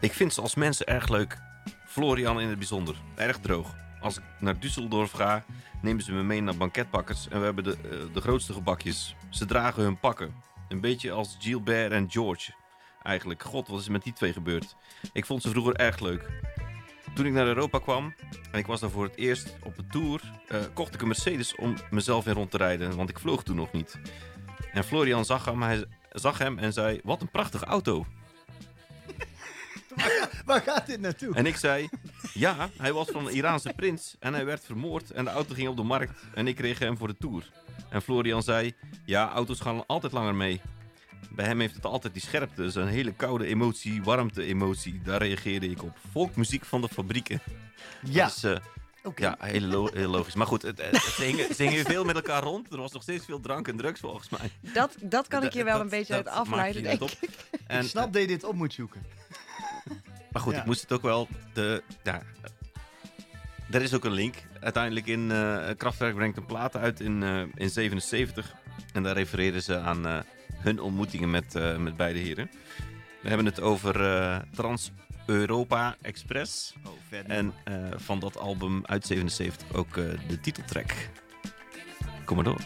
Ik vind ze als mensen erg leuk. Florian in het bijzonder. Erg droog. Als ik naar Düsseldorf ga, nemen ze me mee naar banketpakkers. En we hebben de, eh, de grootste gebakjes. Ze dragen hun pakken. Een beetje als Gilbert en George. Eigenlijk. God, wat is er met die twee gebeurd? Ik vond ze vroeger erg leuk. Toen ik naar Europa kwam en ik was daar voor het eerst op een tour, eh, kocht ik een Mercedes om mezelf in rond te rijden, want ik vloog toen nog niet. En Florian zag hem, hij zag hem en zei: Wat een prachtige auto. Waar gaat dit naartoe? En ik zei: Ja, hij was van een Iraanse prins en hij werd vermoord en de auto ging op de markt en ik kreeg hem voor de tour. En Florian zei: Ja, auto's gaan altijd langer mee. Bij hem heeft het altijd die scherpte, zo'n hele koude emotie, warmte emotie. Daar reageerde ik op. Volkmuziek van de fabrieken. Ja. Eh, Oké. ja, heel, lo- heel logisch. Maar goed, het, het, ze, hingen, ze hingen veel met elkaar rond. Er was nog steeds veel drank en drugs volgens mij. Dat, dat kan ik je wel Dat- een beetje dat uit afleiden, denk op. ik. En, ik snap dat je dit op moet zoeken. Maar goed, Ja. ik moest het ook wel. De, ja, er is ook een link. Uiteindelijk in eh Kraftwerk brengt een plaat uit in, eh, in 77. En daar refereren ze aan eh, hun ontmoetingen met, eh, met beide heren. We hebben het over eh, Trans-Europa Express. Oh, vet. En eh, van dat album uit 77 ook de titeltrack. Kom maar door.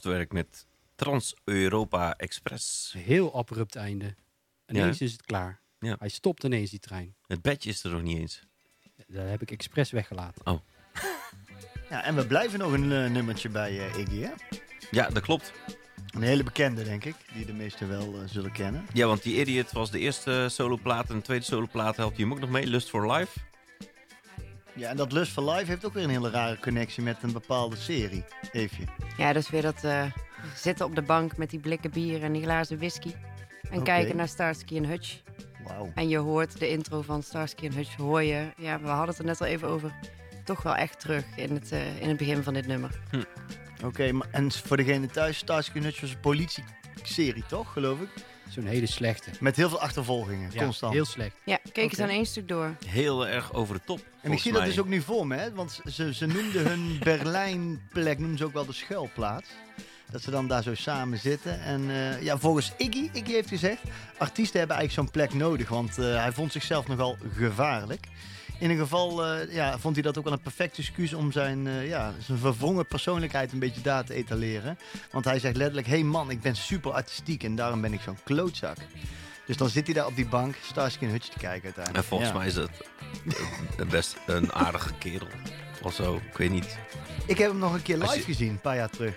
Kraftwerk met Trans-Europa Express. Heel abrupt einde. Ineens is het klaar. Ja. Hij stopt ineens, die trein. Het badge is er nog niet eens. Dat heb ik expres weggelaten. Ja, en we blijven nog een eh, nummertje bij eh, Iggy, hè? Ja, dat klopt. Een hele bekende, denk ik, die de meesten wel eh, zullen kennen. Ja, want die Idiot was de eerste soloplaat. En de tweede soloplaat helpt hij hem ook nog mee. Lust for Life. Ja, en dat Lust for Life heeft ook weer een hele rare connectie met een bepaalde serie. Eefje. Ja, dus weer dat eh, zitten op de bank met die blikken bier en die glazen whisky. En Oké. kijken naar Starsky en Hutch. Wauw. En je hoort de intro van Starsky en Hutch, hoor je. Ja, we hadden het er net al even over. Toch wel echt terug in het, eh, in het begin van dit nummer. Oké, maar en voor degene thuis, Starsky Hutch was een politie-serie, toch, geloof ik? Zo'n hele slechte. Met heel veel achtervolgingen, Ja, constant. heel slecht. Ja, kijk eens Oké. aan één stuk door. Heel erg over de top. En ik zie dat dus ook nu voor me, hè? want ze, ze noemden hun Berlijnplek, noemen ze ook wel de schuilplaats. Dat ze dan daar zo samen zitten. En eh, ja, volgens Iggy, Iggy heeft gezegd, artiesten hebben eigenlijk zo'n plek nodig, want eh, hij vond zichzelf nogal gevaarlijk. In een geval eh, ja, vond hij dat ook wel een perfect excuus om zijn, eh, ja, zijn verwrongen persoonlijkheid een beetje daar te etaleren. Want hij zegt letterlijk, hey man, ik ben super artistiek en daarom ben ik zo'n klootzak. Dus dan zit hij daar op die bank Starsky en Hutch te kijken uiteindelijk. En volgens Ja. mij is het best een aardige kerel. Of zo, ik weet niet. Ik heb hem nog een keer live je- gezien, een paar jaar terug.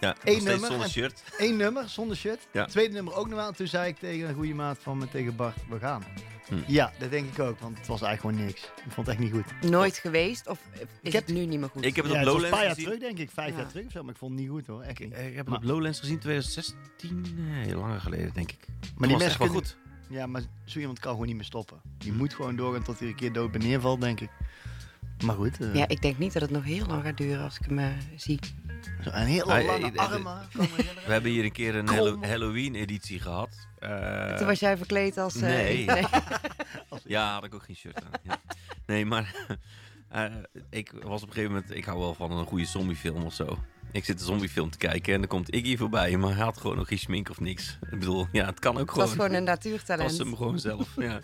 Ja, Eén nummer zonder shirt. Eén nummer zonder shirt. Ja. Tweede nummer ook nog wel. En toen zei ik tegen een goede maat van me, tegen Bart, we gaan. Hm. Ja, dat denk ik ook, want het was eigenlijk gewoon niks. Ik vond het echt niet goed. Nooit geweest of is heb- het nu niet meer goed? Ik heb het ja, op het was een Lowlands paar jaar gezien. terug, denk ik. Vijf Ja. jaar terug of zo, maar ik vond het niet goed hoor. Echt niet. Ik heb het Maar- op Lowlands gezien 2016. Nee, heel lang geleden, denk ik. Maar Toen die het mensen echt wel goed. Ja, maar zo iemand kan gewoon niet meer stoppen. Die Hm. moet gewoon doorgaan tot hij een keer dood neervalt, denk ik. Maar goed, eh, Ja, ik denk niet dat het nog heel lang gaat duren als ik hem eh, zie. zo een hele Hij- lange armen. herinneren. We hebben hier een keer een. Hallo- Halloween-editie gehad. Eh, Toen was jij verkleed als... eh, nee. nee. Ja, had ik ook geen shirt aan. Ja. Nee, maar eh, ik was op een gegeven moment... Ik hou wel van een goede zombiefilm of zo. Ik zit een zombiefilm te kijken en dan komt Iggy voorbij. Maar hij had gewoon nog geen smink of niks. Ik bedoel, ja, het kan ook Het gewoon. was gewoon een was natuurtalent. hem gewoon zelf, ja.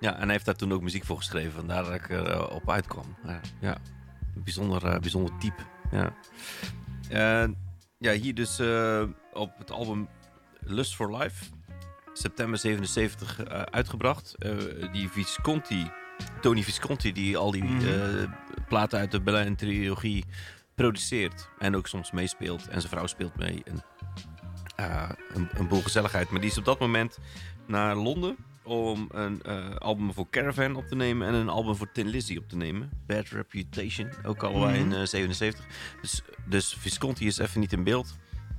Ja, en hij heeft daar toen ook muziek voor geschreven. Vandaar dat ik er op uitkwam. Ja, bijzonder, eh, bijzonder type. Ja. Ja, hier dus eh, op het album Lust for Life. September 77 eh, uitgebracht. Die Visconti, Tony Visconti, die al die Mhm. platen uit de Berlijn trilogie produceert. En ook soms meespeelt. En zijn vrouw speelt mee. En, een, een boel gezelligheid. Maar die is op dat moment naar Londen om een eh, album voor Caravan op te nemen en een album voor Tin Lizzy op te nemen. Bad Reputation, ook allebei in Mhm. eh, 77. Dus, dus Visconti is even niet in beeld.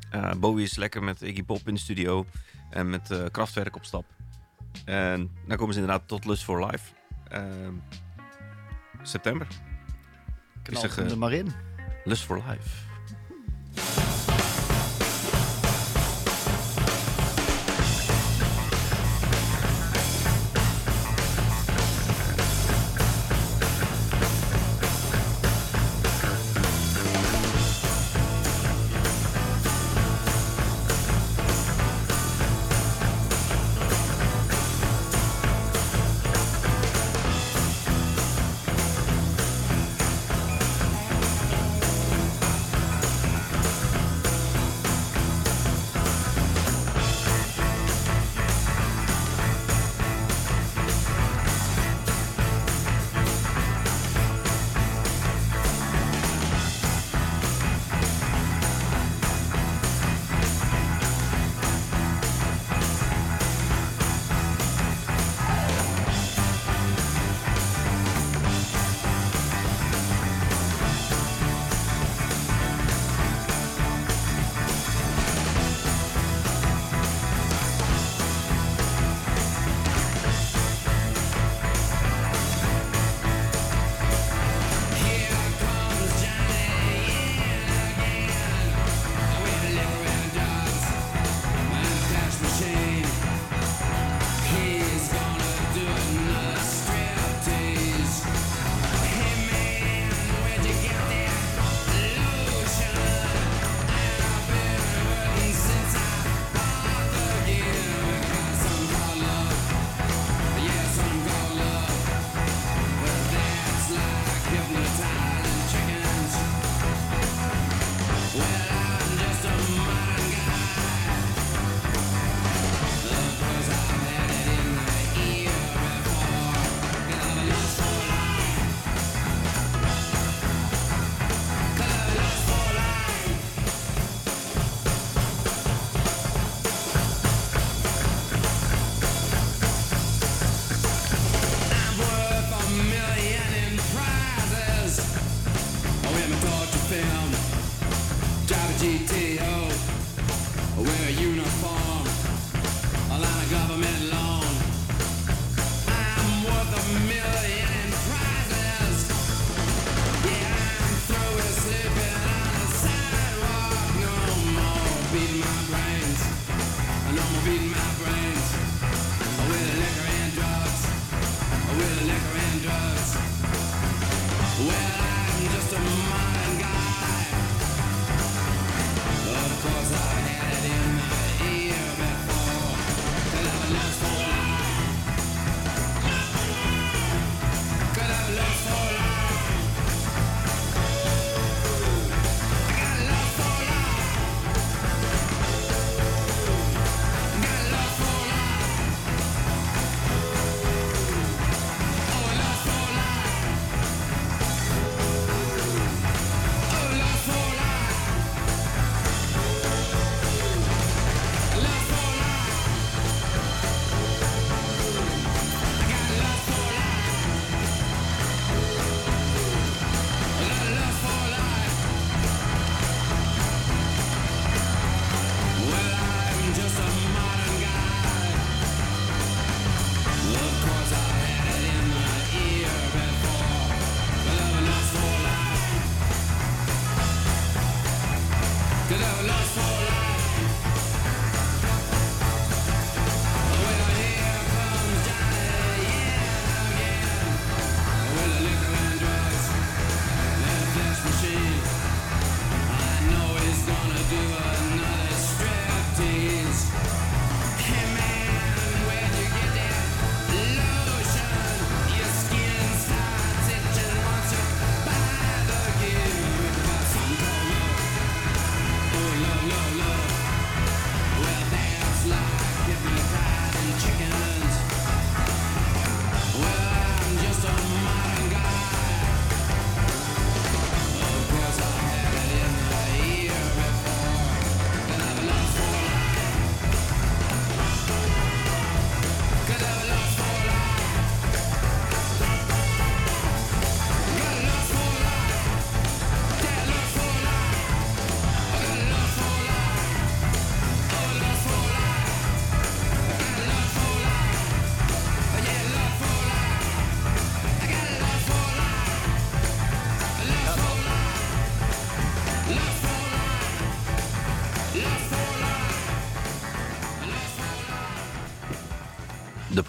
Eh, Bowie is lekker met Iggy Pop in de studio en met Kraftwerk op stap. En dan komen ze inderdaad tot Lust for Life. Ehm, september. Knal er maar in. Lust for Life.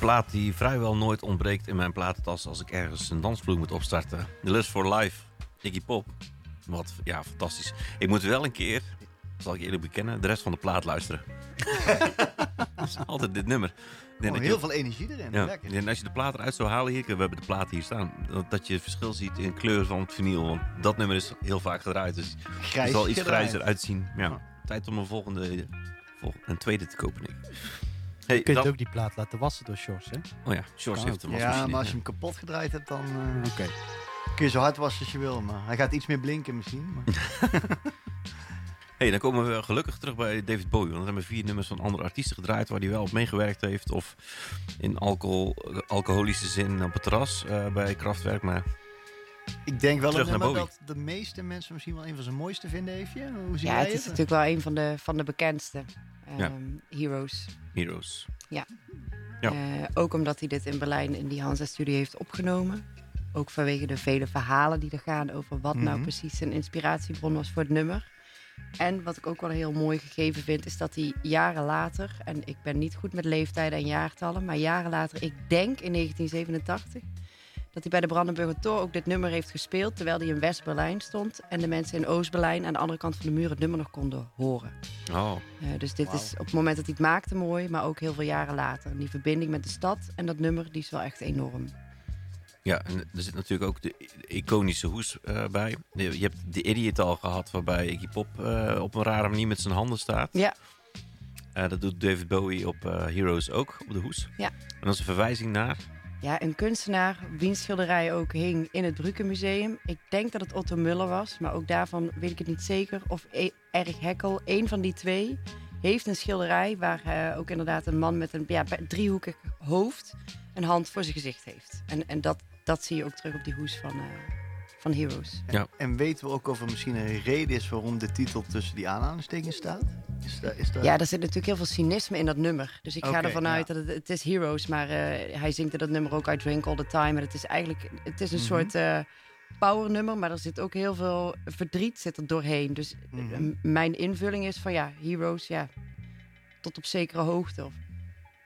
Plaat die vrijwel nooit ontbreekt in mijn platentas als ik ergens een dansvloer moet opstarten. The Lust for Life, Iggy Pop. Wat, ja, fantastisch. Ik moet wel een keer, zal ik eerlijk bekennen, de rest van de plaat luisteren. Dat is altijd dit nummer. Oh, je- heel veel energie erin. Ja, Lekker. en als je de plaat eruit zou halen hier, we hebben de plaat hier staan, dat, dat je het verschil ziet in kleur van het vinyl. Want dat nummer is heel vaak gedraaid, dus het zal iets grijzer uitzien. Ja, tijd om een volgende, vol- een tweede te kopen, ik. Hey, Je kunt ook die plaat laten wassen door Sjors, hè? Oh ja, George Kan heeft een Ja, wasmachine. maar als je hem kapot gedraaid hebt, dan eh, Oké. kun je zo hard wassen als je wil. Maar hij gaat iets meer blinken misschien. Maar... hey, dan komen we gelukkig terug bij David Bowie. Want we hebben vier nummers van andere artiesten gedraaid waar hij wel op meegewerkt heeft. Of in alcohol, alcoholische zin op het terras eh, bij Kraftwerk. Maar Ik denk wel Terug een nummer dat de meeste mensen misschien wel een van zijn mooiste vinden, Eefje. Hoe zie Ja, jij het is natuurlijk wel een van de, van de bekendste Ja. ehm, heroes. Heroes. Ja. Eh, ook omdat hij dit in Berlijn in die Hansa-studie heeft opgenomen. Ook vanwege de vele verhalen die er gaan over wat nou Mhm. precies zijn inspiratiebron was voor het nummer. En wat ik ook wel een heel mooi gegeven vind, is dat hij jaren later, en ik ben niet goed met leeftijden en jaartallen, maar jaren later, ik denk in 1987, dat hij bij de Brandenburger Tor ook dit nummer heeft gespeeld, terwijl hij in West-Berlijn stond en de mensen in Oost-Berlijn aan de andere kant van de muur het nummer nog konden horen. Oh, Eh, dus dit is op het moment dat hij het maakte mooi, maar ook heel veel jaren later. En die verbinding met de stad en dat nummer, die is wel echt enorm. Ja, en er zit natuurlijk ook de, iconische hoes eh, bij. Je hebt de Idiot al gehad, waarbij Iggy Pop eh, op een rare manier met zijn handen staat. Ja, Eh, dat doet David Bowie op Heroes ook, op de hoes. Ja. En dat is een verwijzing naar... ja, een kunstenaar, wiens schilderij ook hing in het Brücke-museum. Ik denk dat het Otto Muller was, maar ook daarvan weet ik het niet zeker. Of e Erich Heckel, één van die twee, heeft een schilderij waar eh, ook inderdaad een man met een ja, driehoekig hoofd een hand voor zijn gezicht heeft. En, en dat, dat zie je ook terug op die hoes van, eh, van Heroes. En weten we ook of er misschien een reden is waarom de titel tussen die aanhalingstekens staat? Is daar, is daar... Ja, er zit natuurlijk heel veel cynisme in dat nummer. Dus ik ga Oké, ervan uit ja. dat het, het is Heroes, maar eh, hij zingt in dat nummer ook I Drink All The Time. En het is eigenlijk het is een Mhm. soort eh power nummer, maar er zit ook heel veel verdriet zit er doorheen. Dus eh, Mhm. mijn invulling is van ja, Heroes, ja, tot op zekere hoogte. Of,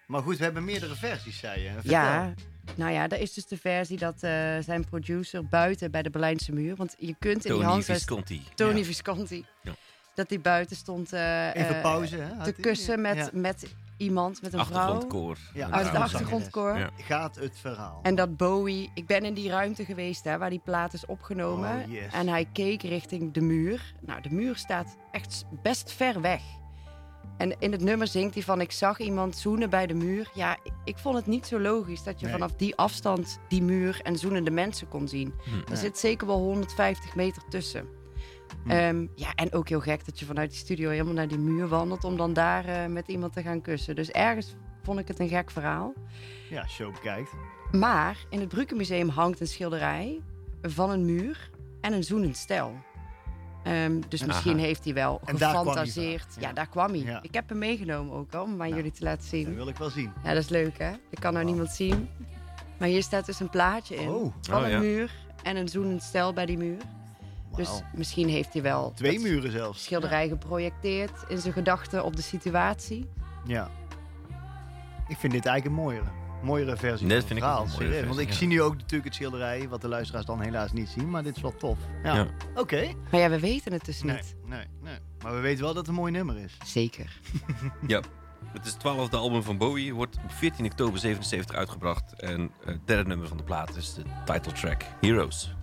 Maar goed, we hebben meerdere versies, zei je. Vertel. ja, nou ja, dat is dus de versie dat eh, zijn producer buiten bij de Berlijnse muur. Want je kunt in die Tony handvest... Visconti. Tony Ja. Visconti. Ja. Dat hij buiten stond eh, Even eh, pauze, hè? had te kussen met, Ja. met iemand, met een vrouw. Achtergrondkoor. Ja, Uit het achtergrond. achtergrondkoor. Ja. Gaat het verhaal. En dat Bowie... Ik ben in die ruimte geweest hè, waar die plaat is opgenomen. Oh, yes. En hij keek richting de muur. Nou, de muur staat echt best ver weg. En in het nummer zingt hij van... Ik zag iemand zoenen bij de muur. Ja, ik, vond het niet zo logisch dat je Nee. vanaf die afstand... die muur en zoenende mensen kon zien. Hm. Er zit zeker wel 150 meter tussen. Hm. Ehm, ja, en ook heel gek dat je vanuit die studio helemaal naar die muur wandelt... om dan daar eh, met iemand te gaan kussen. Dus ergens vond ik het een gek verhaal. Ja, show bekijkt. Maar in het Brückenmuseum hangt een schilderij van een muur en een zoenend stel. Ehm, dus misschien Aha. heeft hij wel En gefantaseerd. ja. ja. daar kwam hij. Ja. Ik heb hem meegenomen ook al, om aan Ja. jullie te laten Dat zien. wil ik wel zien. Ja, dat is leuk hè? Dat kan nou niemand zien. Maar hier staat dus een plaatje in Oh, van Oh, een ja. muur en een zoenend stel bij die muur. Dus misschien heeft hij wel Twee dat muren zelfs. schilderij geprojecteerd in zijn gedachten op de situatie. Ja. Ik vind dit eigenlijk een mooiere. Mooiere versie Dit van vind het ik verhaal. mooiere serieus. Want ik versie, zie nu ook natuurlijk het schilderij, wat de luisteraars dan helaas niet zien. Maar dit is wel tof. Ja. Ja. Oké. Maar ja, we weten het dus niet. nee, nee. Maar we weten wel dat het een mooi nummer is. Zeker. Het is het twaalfde album van Bowie. Wordt op 14 oktober 77 uitgebracht. En het derde nummer van de plaat is de title track Heroes.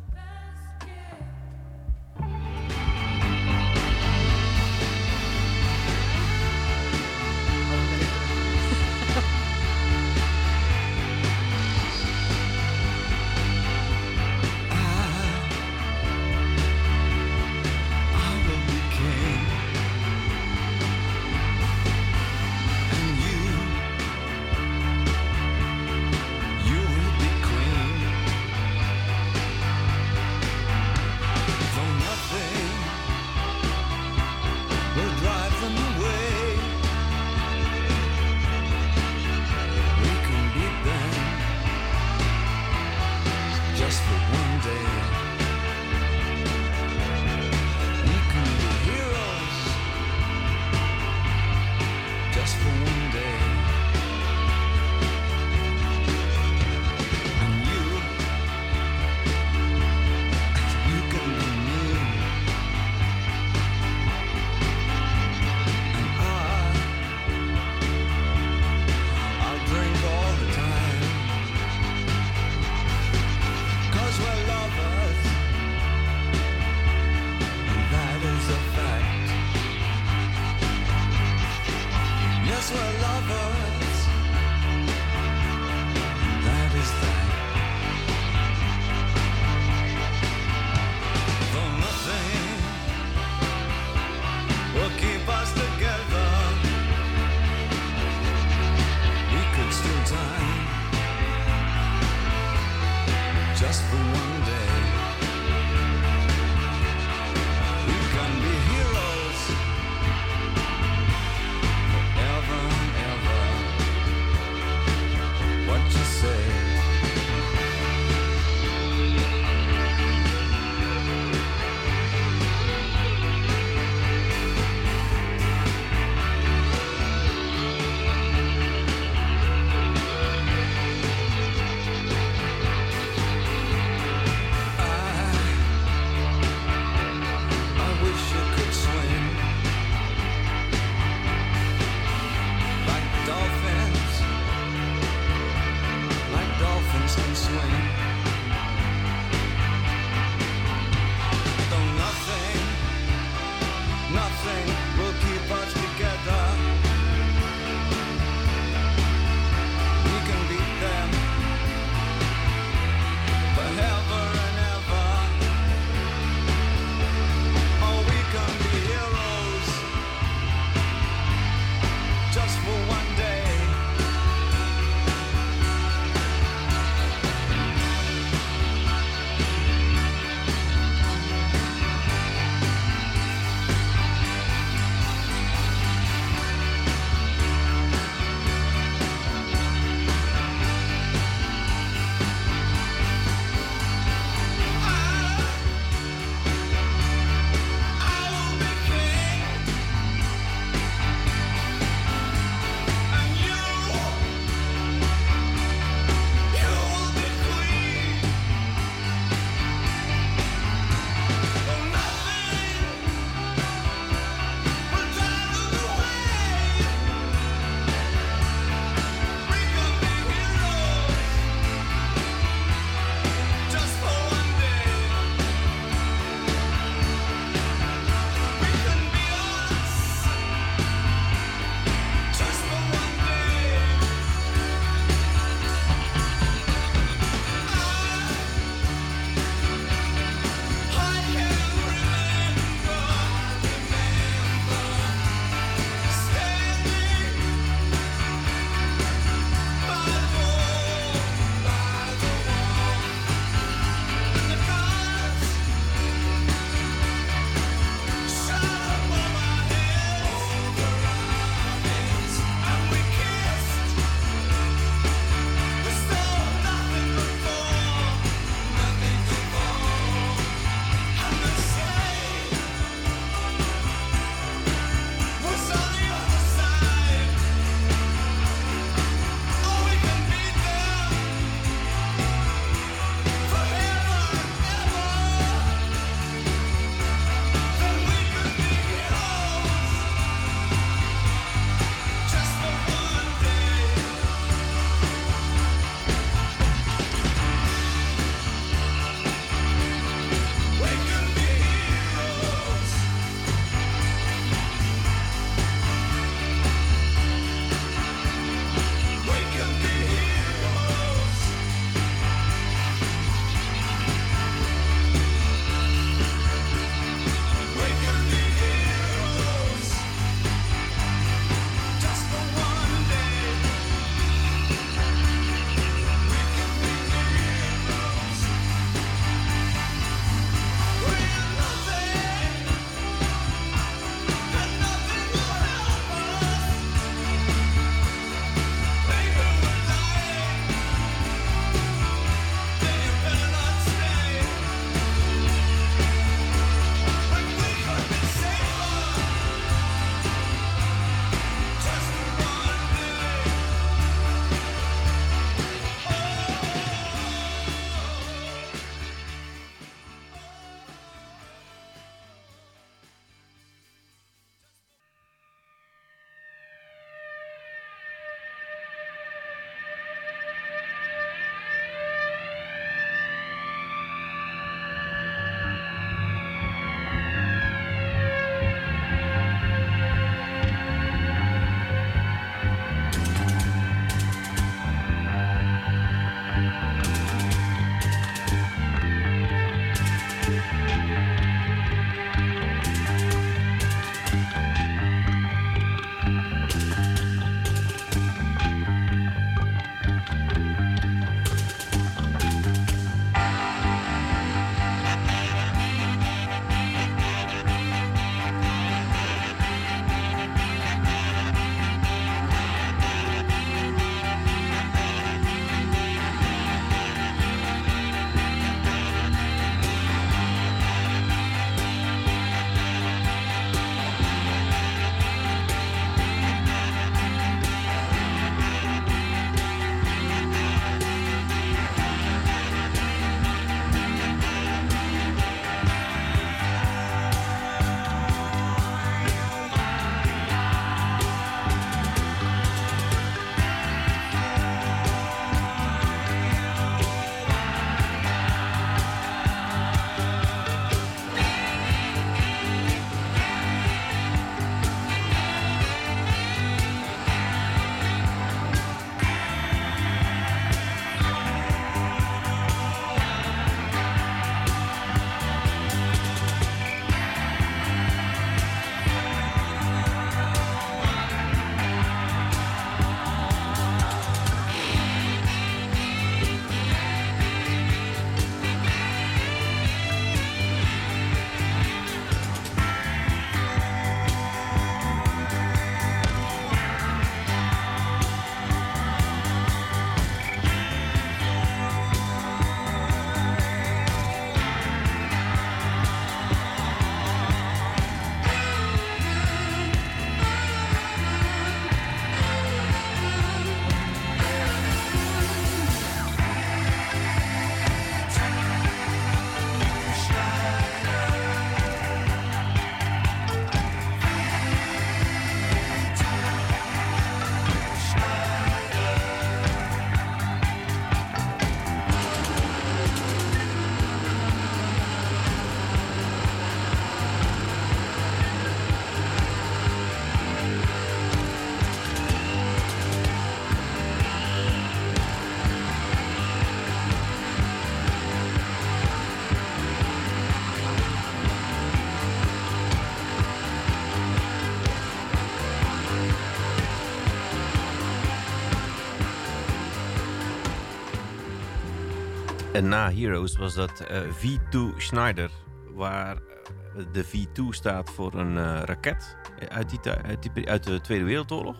En na Heroes was dat eh, V2 Schneider, waar eh, de V2 staat voor een eh, raket uit, die, uit, die uit de Tweede Wereldoorlog.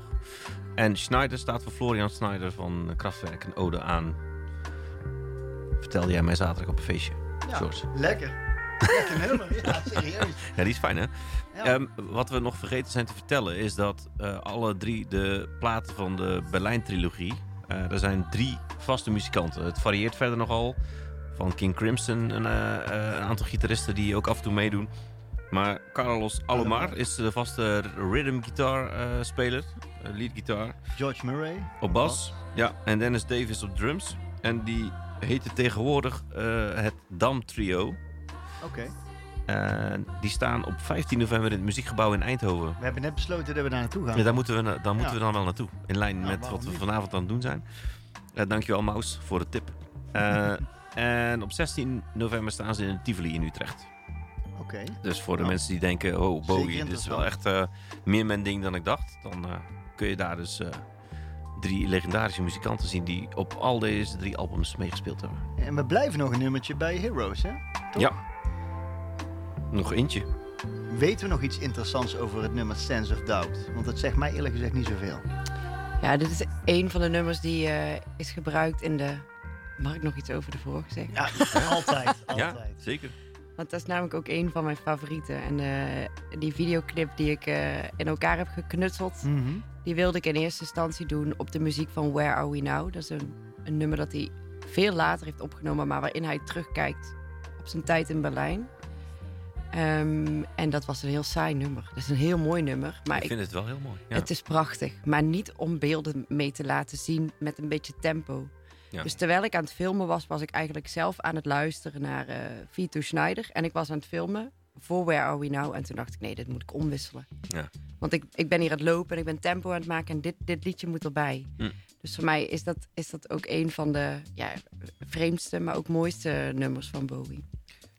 En Schneider staat voor Florian Schneider van Kraftwerk, een ode aan. Vertelde jij mij zaterdag op een feestje, Ja, George. lekker. Lekker nummer, ja, serieus. Ja, die is fijn hè? Ja. Ehm, wat we nog vergeten zijn te vertellen is dat alle drie de platen van de Berlijn-trilogie, eh, er zijn drie vaste muzikanten. Het varieert verder nogal. Van King Crimson een, eh, eh, een aantal gitaristen die ook af en toe meedoen. Maar Carlos Alomar is de vaste rhythm guitar speler, lead guitar, George Murray. op bas. Ja, en Dennis Davis op drums. En die heette tegenwoordig het Dam Trio. Oké. En die staan op 15 november in het muziekgebouw in Eindhoven. We hebben net besloten dat we daar naartoe gaan. Ja, daar moeten we, daar moeten we dan wel naartoe. In lijn Nou, met wat we vanavond aan het doen zijn. Eh dankjewel Maus voor de tip. Eh, en op 16 november staan ze in Tivoli in Utrecht. Oké. Dus voor de Nou, mensen die denken, oh Bowie, dit is wel echt eh, meer mijn ding dan ik dacht. Dan eh, kun je daar dus eh, drie legendarische muzikanten zien die op al deze drie albums meegespeeld hebben. En we blijven nog een nummertje bij Heroes, hè? Toch? Ja. Nog eentje. Weten we nog iets interessants over het nummer Sense of Doubt? Want dat zegt mij eerlijk gezegd niet zoveel. Ja, dit is een van de nummers die eh, is gebruikt in de... Mag ik nog iets over de vorige zeggen? Ja, altijd. Ja, altijd. zeker. Want dat is namelijk ook een van mijn favorieten. En eh, die videoclip die ik eh, in elkaar heb geknutseld... Mhm. die wilde ik in eerste instantie doen op de muziek van Where Are We Now. Dat is een, een nummer dat hij veel later heeft opgenomen... maar waarin hij terugkijkt op zijn tijd in Berlijn. Ehm, en dat was een heel saai nummer. Dat is een heel mooi nummer. Maar ik ik, vind het wel heel mooi. Ja. het is prachtig. Maar niet om beelden mee te laten zien met een beetje tempo. Ja. Dus terwijl ik aan het filmen was, was ik eigenlijk zelf aan het luisteren naar eh Vito Schneider. En ik was aan het filmen voor Where Are We Now. En toen dacht ik, nee, dit moet ik omwisselen. Ja. Want ik, ik ben hier aan het lopen en ik ben tempo aan het maken. En dit, dit liedje moet erbij. Hm. Dus voor mij is dat, is dat ook een van de ja, vreemdste, maar ook mooiste nummers van Bowie.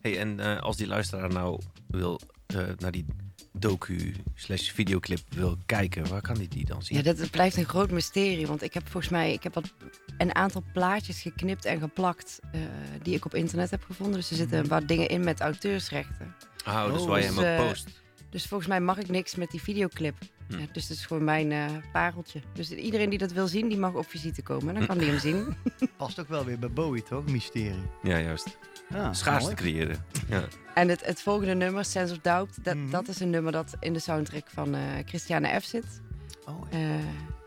Hey, en eh, als die luisteraar nou wil eh, naar die docu slash videoclip wil kijken, waar kan die die dan zien? Ja, dat blijft een groot mysterie. Want ik heb volgens mij ik heb wat, een aantal plaatjes geknipt en geplakt eh, die ik op internet heb gevonden. Dus er zitten wat dingen in met auteursrechten. Oh, dus Oh, waar je dus, hem ook eh, post. Dus volgens mij mag ik niks met die videoclip. Hm. Ja, dus dat is gewoon mijn eh, pareltje. Dus iedereen die dat wil zien, die mag op visite komen. Dan kan die hem zien. Past ook wel weer bij Bowie, toch? Mysterie. Ja, juist. Ja, Schaarste mooi. creëren. Ja. En het, het volgende nummer, Sense of Doubt, dat, Mhm. dat is een nummer dat in de soundtrack van eh, Christiane F. zit. Oh, ja. Eh,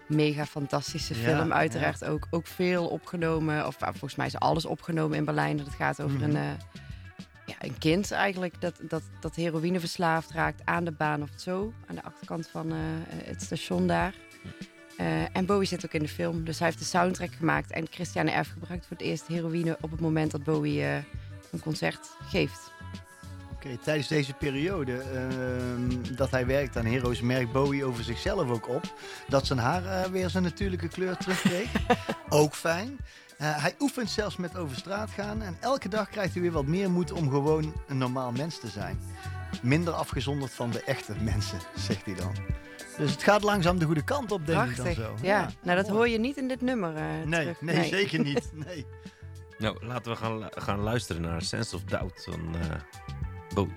mega fantastische Ja, film, uiteraard ook. Ook veel opgenomen, of nou, volgens mij is alles opgenomen in Berlijn. Dat het gaat over Mhm. een, eh, ja, een kind eigenlijk dat, dat, dat heroïne verslaafd raakt aan de baan of zo. Aan de achterkant van eh, het station daar. Eh, en Bowie zit ook in de film, dus hij heeft de soundtrack gemaakt. En Christiane F. gebruikt voor het eerst heroïne op het moment dat Bowie eh, een concert geeft. Oké, tijdens deze periode ehm, dat hij werkt aan Heroes, merkt Bowie over zichzelf ook op dat zijn haar eh, weer zijn natuurlijke kleur terugkreeg. ook fijn. Eh, hij oefent zelfs met over straat gaan en elke dag krijgt hij weer wat meer moed om gewoon een normaal mens te zijn. Minder afgezonderd van de echte mensen, zegt hij dan. Dus het gaat langzaam de goede kant op, denk Prachtig. ik dan zo. Ja, nou dat hoor je niet in dit nummer eh, Nee, terug. nee, zeker niet. Nee. Nou, laten we gaan, gaan luisteren naar Sense of Doubt van eh Bowie.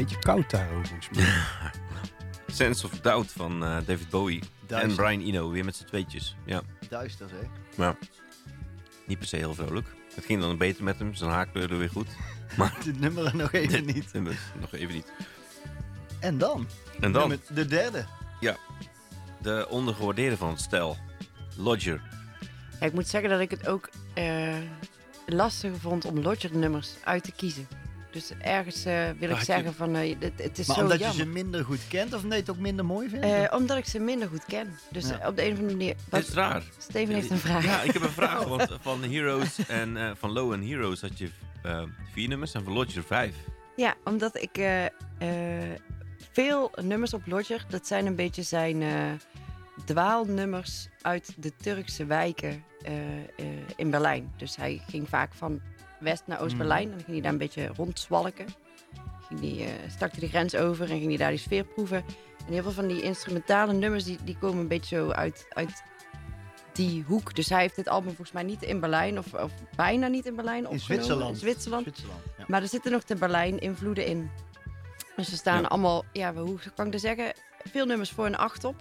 Beetje koud daar volgens mij. Sense of Doubt van eh, David Bowie. En. Brian Eno, weer met z'n tweetjes. Ja, Duister, zeg. maar niet per se heel vrolijk. Het ging dan beter met hem, zijn haar kleurde weer goed. Dit nummer nog even niet. Nog even niet. En dan? En dan Nummer- De derde. de ondergewaardeerde van het stel. Lodger. Ja, ik moet zeggen dat ik het ook eh lastig vond om Lodger-nummers uit te kiezen. Dus ergens eh, wil ik je- zeggen van, eh, het, het is Maar zo omdat jammer. je ze minder goed kent of je het ook minder mooi vindt? Eh, omdat ik ze minder goed ken. Dus Ja. op de een of andere manier... Dit is raar. Steven heeft een vraag. Ja, ik heb een vraag. Want van Heroes en eh, van Low and Heroes had je vier nummers en van Lodger vijf. Ja, omdat ik eh, eh, veel nummers op Lodger, dat zijn een beetje zijn eh, dwaalnummers uit de Turkse wijken eh, eh, in Berlijn. Dus hij ging vaak van West naar Oost-Berlijn en dan ging hij daar een beetje rondzwalken. Ging die, stak hij de grens over en ging hij daar die sfeer proeven. En heel veel van die instrumentale nummers die, die komen een beetje zo uit, uit die hoek. Dus hij heeft dit album volgens mij niet in Berlijn of, of bijna niet in Berlijn In opgenomen. Zwitserland. In Zwitserland. Zwitserland. Ja. Maar er zitten nog de Berlijn invloeden in. Dus er staan Ja. allemaal, ja, hoe kan ik dat zeggen? Veel nummers voor een acht op.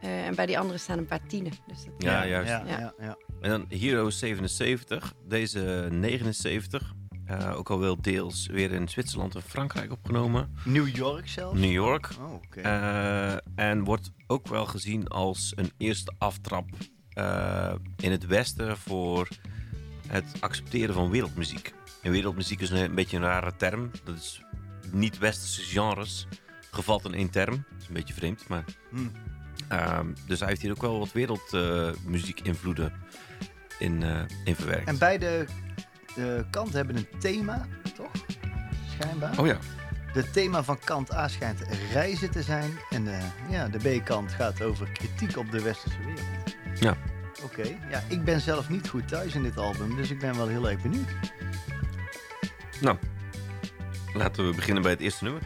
Eh, en bij die andere staan een paar tienen. Dus dat, Ja, juist. Ja, Ja. ja, ja. En dan Heroes 77. Deze 79. eh, ook al wel deels weer in Zwitserland en Frankrijk opgenomen. New York zelfs? New York. Oh, oké. Eh, en wordt ook wel gezien als een eerste aftrap eh, in het Westen voor het accepteren van wereldmuziek. En wereldmuziek is een, een beetje een rare term. Dat is niet-westerse genres gevat in één term. Dat is een beetje vreemd, maar... Hm. Ehm, dus hij heeft hier ook wel wat wereldmuziek-invloeden in, eh, in verwerkt. En beide eh, kanten hebben een thema, toch? Schijnbaar. Oh ja, Het thema van kant A schijnt reizen te zijn. En de, ja, de B-kant gaat over kritiek op de westerse wereld. Ja. Oké, ja, ik ben zelf niet goed thuis in dit album, dus ik ben wel heel erg benieuwd. nou. Laten we beginnen bij het eerste nummer.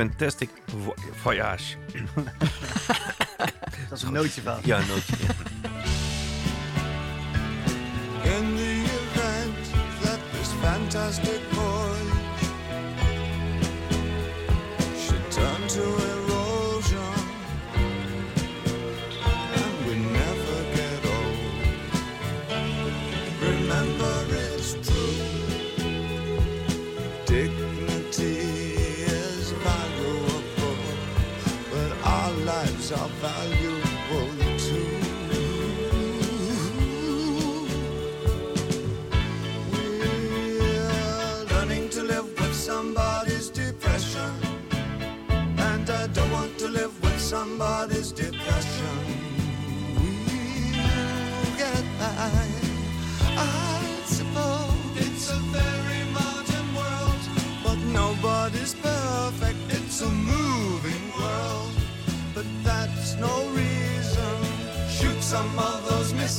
Fantastic Vo- Voyage. Dat is een nootje van. Ja, een nootje. ja. In the event that this fantastic voyage should turn to are valuable too. We're learning to live with somebody's depression. And I don't want to live with somebody's depression. We'll get by, I suppose. It's a very modern world, but nobody's perfect. It's a moving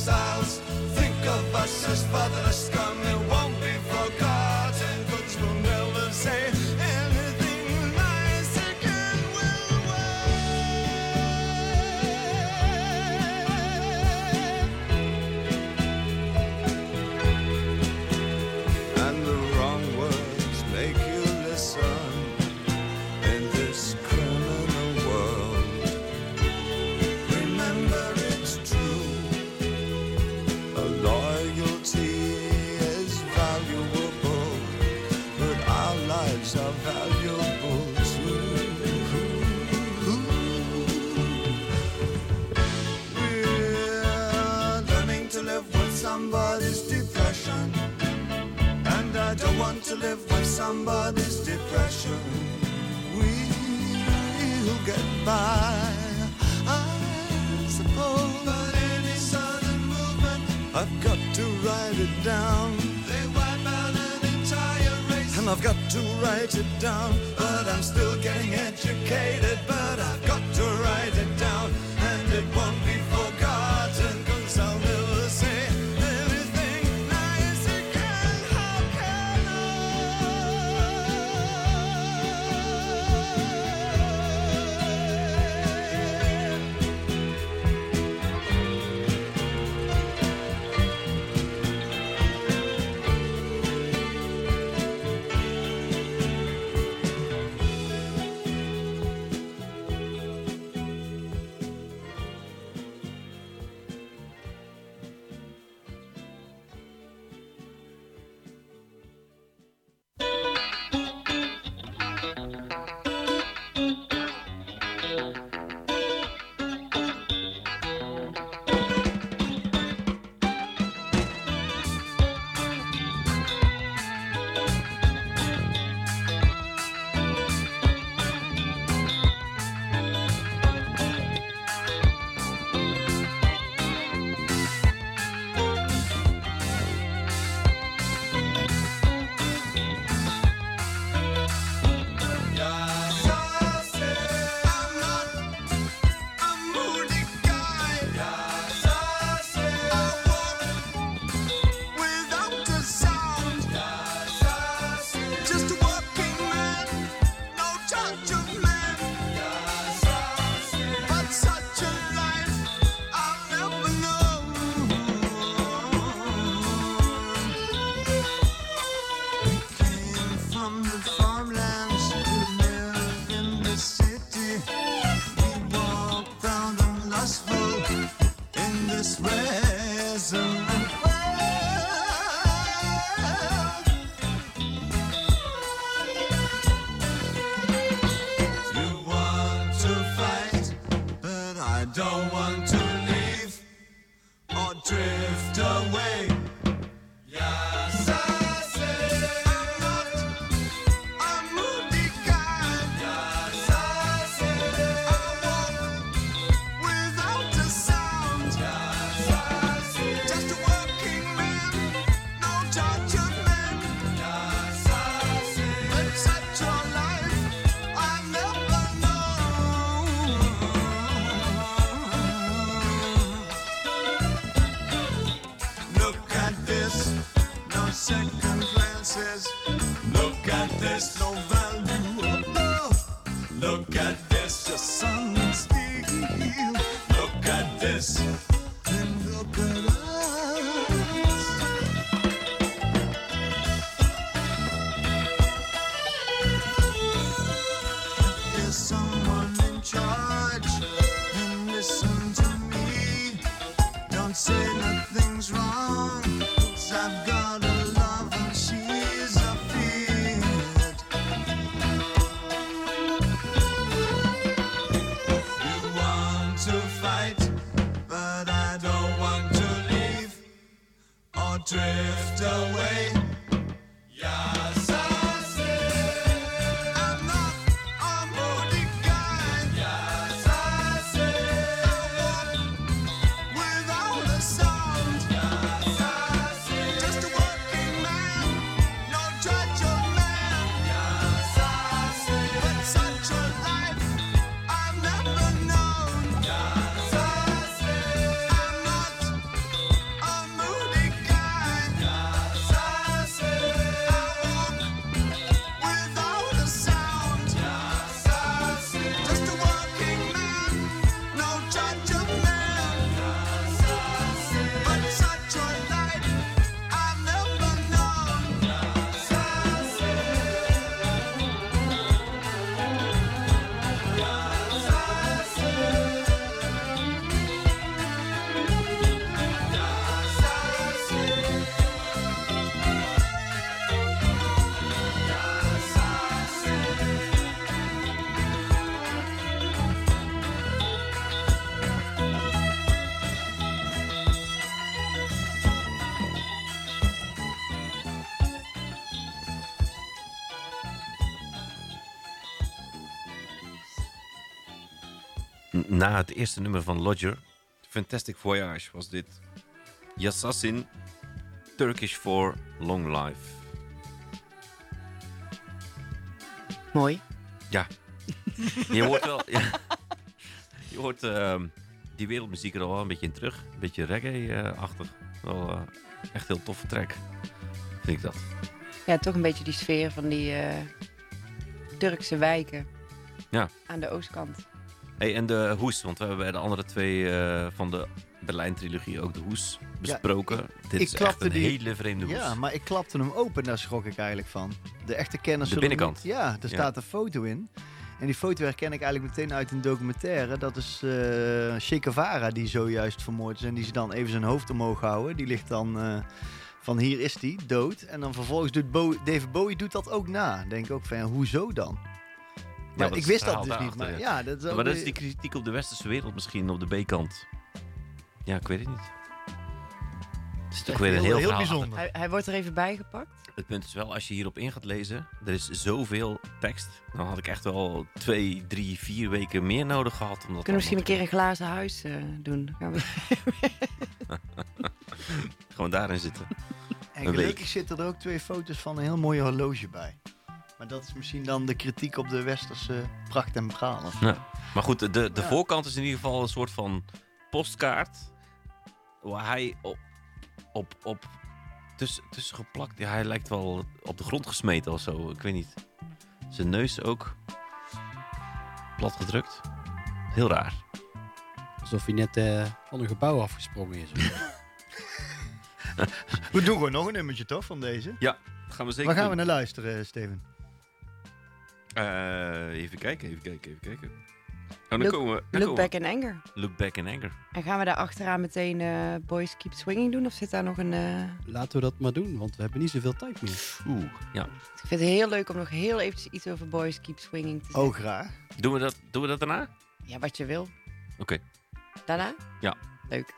colossals. Think of us as fathers coming live with somebody's depression. We'll get by, I suppose. But any sudden movement, I've got to write it down. They wipe out an entire race, and I've got to write it down. But I'm still getting educated, but I've got to write it down, and it won't be Na het eerste nummer van Lodger, Fantastic Voyage, was dit Yassassin, Turkish for Long Life. Mooi. Ja. Je hoort wel... Ja. Je hoort ehm, die wereldmuziek er al wel een beetje in terug. Een beetje reggae-achtig. Wel eh, echt heel toffe track. Vind ik dat. Ja, toch een beetje die sfeer van die eh, Turkse wijken. Ja. Aan de oostkant. Hey, en de hoes, want we hebben bij de andere twee eh, van de Berlijn-trilogie ook de hoes besproken. Dit ik is echt een die- hele vreemde hoes. Ja, maar ik klapte hem open, daar schrok ik eigenlijk van. De echte kenners De binnenkant. niet- Ja, er Ja. staat een foto in. En die foto herken ik eigenlijk meteen uit een documentaire. Dat is Che Guevara die zojuist vermoord is. En die ze dan even zijn hoofd omhoog houden. Die ligt dan eh, van hier is die, dood. En dan vervolgens doet Bo David Bowie doet dat ook na. Denk ik ook van, ja, hoezo dan? Wat ik wist dat dus niet. Maar, ja. ja, dat is ook maar dat is die kritiek op de westerse wereld misschien, op de B-kant. Ja, ik weet het niet. Het is toch weer een heel- bijzonder. Hij, hij wordt er even bijgepakt. Het punt is wel, als je hierop in gaat lezen, er is zoveel tekst. Dan had ik echt wel twee, drie, vier weken meer nodig gehad. Om dat Kunnen we misschien een keer een glazen huis eh, doen? Gaan we... Gewoon daarin zitten. En gelukkig zitten er ook twee foto's van een heel mooi horloge bij. Maar dat is misschien dan de kritiek op de westerse pracht en praal. Ja. Maar goed, de, de Ja. voorkant is in ieder geval een soort van postkaart. Waar hij op, op, op tussen, tussen geplakt. Ja, hij lijkt wel op de grond gesmeten of zo. Ik weet niet. Zijn neus ook plat gedrukt. Heel raar. Alsof hij net eh, van een gebouw afgesprongen is. We doen gewoon nog een nummertje toch van deze? Dat gaan we zeker Waar gaan we naar luisteren, Steven? Eh, even kijken, even kijken, even kijken. Oh, dan Look- komen we... dan Look komen Back in Anger. Look Back in Anger. En gaan we daar achteraan meteen eh, Boys Keep Swinging doen? Of zit daar nog een... eh, Laten we dat maar doen, want we hebben niet zoveel tijd meer. Oeh, ja. Ik vind het heel leuk om nog heel eventjes iets over Boys Keep Swinging te zeggen. Oh, graag. Doen we dat, doen we dat daarna? Ja, wat je wil. Oké. Daarna? Ja. Leuk.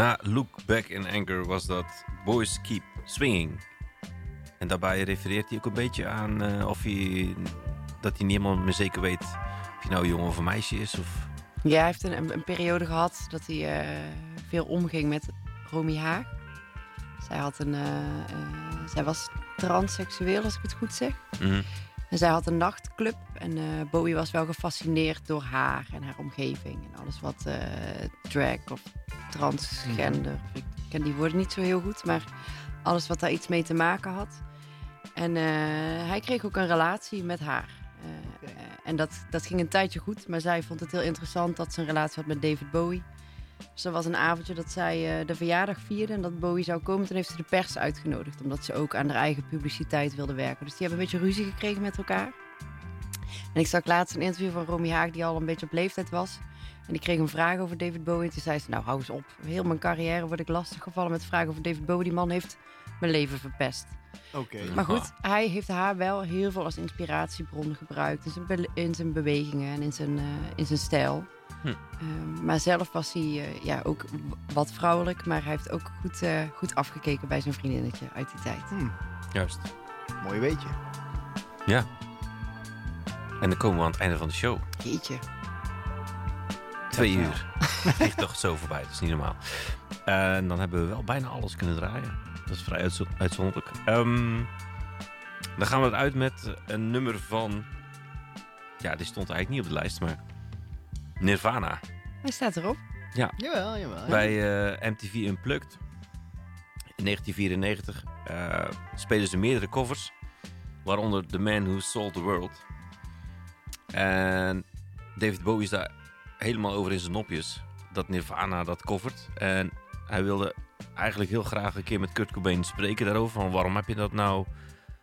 Na Look Back in Anger was dat Boys Keep Swinging. En daarbij refereert hij ook een beetje aan eh, of hij, dat hij niet helemaal meer zeker weet of hij nou een jongen of een meisje is. Of... Ja, hij heeft een, een, periode gehad dat hij eh, veel omging met Romy Haag. Zij, had een, eh, zij was transseksueel, als ik het goed zeg. Mhm. En zij had een nachtclub. En Bowie was wel gefascineerd door haar en haar omgeving. En alles wat eh, drag of transgender. Ik ken die woorden niet zo heel goed. Maar alles wat daar iets mee te maken had. En eh, hij kreeg ook een relatie met haar. Eh, en dat, dat ging een tijdje goed. Maar zij vond het heel interessant dat ze een relatie had met David Bowie. Dus er was een avondje dat zij eh, de verjaardag vierde en dat Bowie zou komen. Toen heeft ze de pers uitgenodigd, omdat ze ook aan haar eigen publiciteit wilde werken. Dus die hebben een beetje ruzie gekregen met elkaar. En ik zag laatst een interview van Romy Haag, die al een beetje op leeftijd was. En die kreeg een vraag over David Bowie. En toen zei ze, nou hou eens op. Heel mijn carrière word ik lastig gevallen met vragen over David Bowie. Die man heeft mijn leven verpest. Oké. Maar goed, hij heeft haar wel heel veel als inspiratiebron gebruikt. In zijn, be- in zijn bewegingen en in zijn, eh, in zijn stijl. Hm. Ehm, maar zelf was hij eh, ja, ook wat vrouwelijk. Maar hij heeft ook goed, eh, goed afgekeken bij zijn vriendinnetje uit die tijd. Hm, Juist. mooi weetje. Ja. En dan komen we aan het einde van de show. Jeetje. Twee uur. Vliegt toch zo voorbij, dat is niet normaal. En dan hebben we wel bijna alles kunnen draaien. Dat is vrij uitzo- uitzonderlijk. Ehm, dan gaan we het uit met een nummer van... Ja, die stond eigenlijk niet op de lijst, maar... Nirvana. Hij staat erop. Jawel, jawel. Bij eh, MTV Unplugged. In 1994 eh, spelen ze meerdere covers. Waaronder The Man Who Sold the World. En David Bowie is daar helemaal over in zijn nopjes. Dat Nirvana dat covert. En hij wilde eigenlijk heel graag een keer met Kurt Cobain spreken daarover. Van waarom heb je dat nou,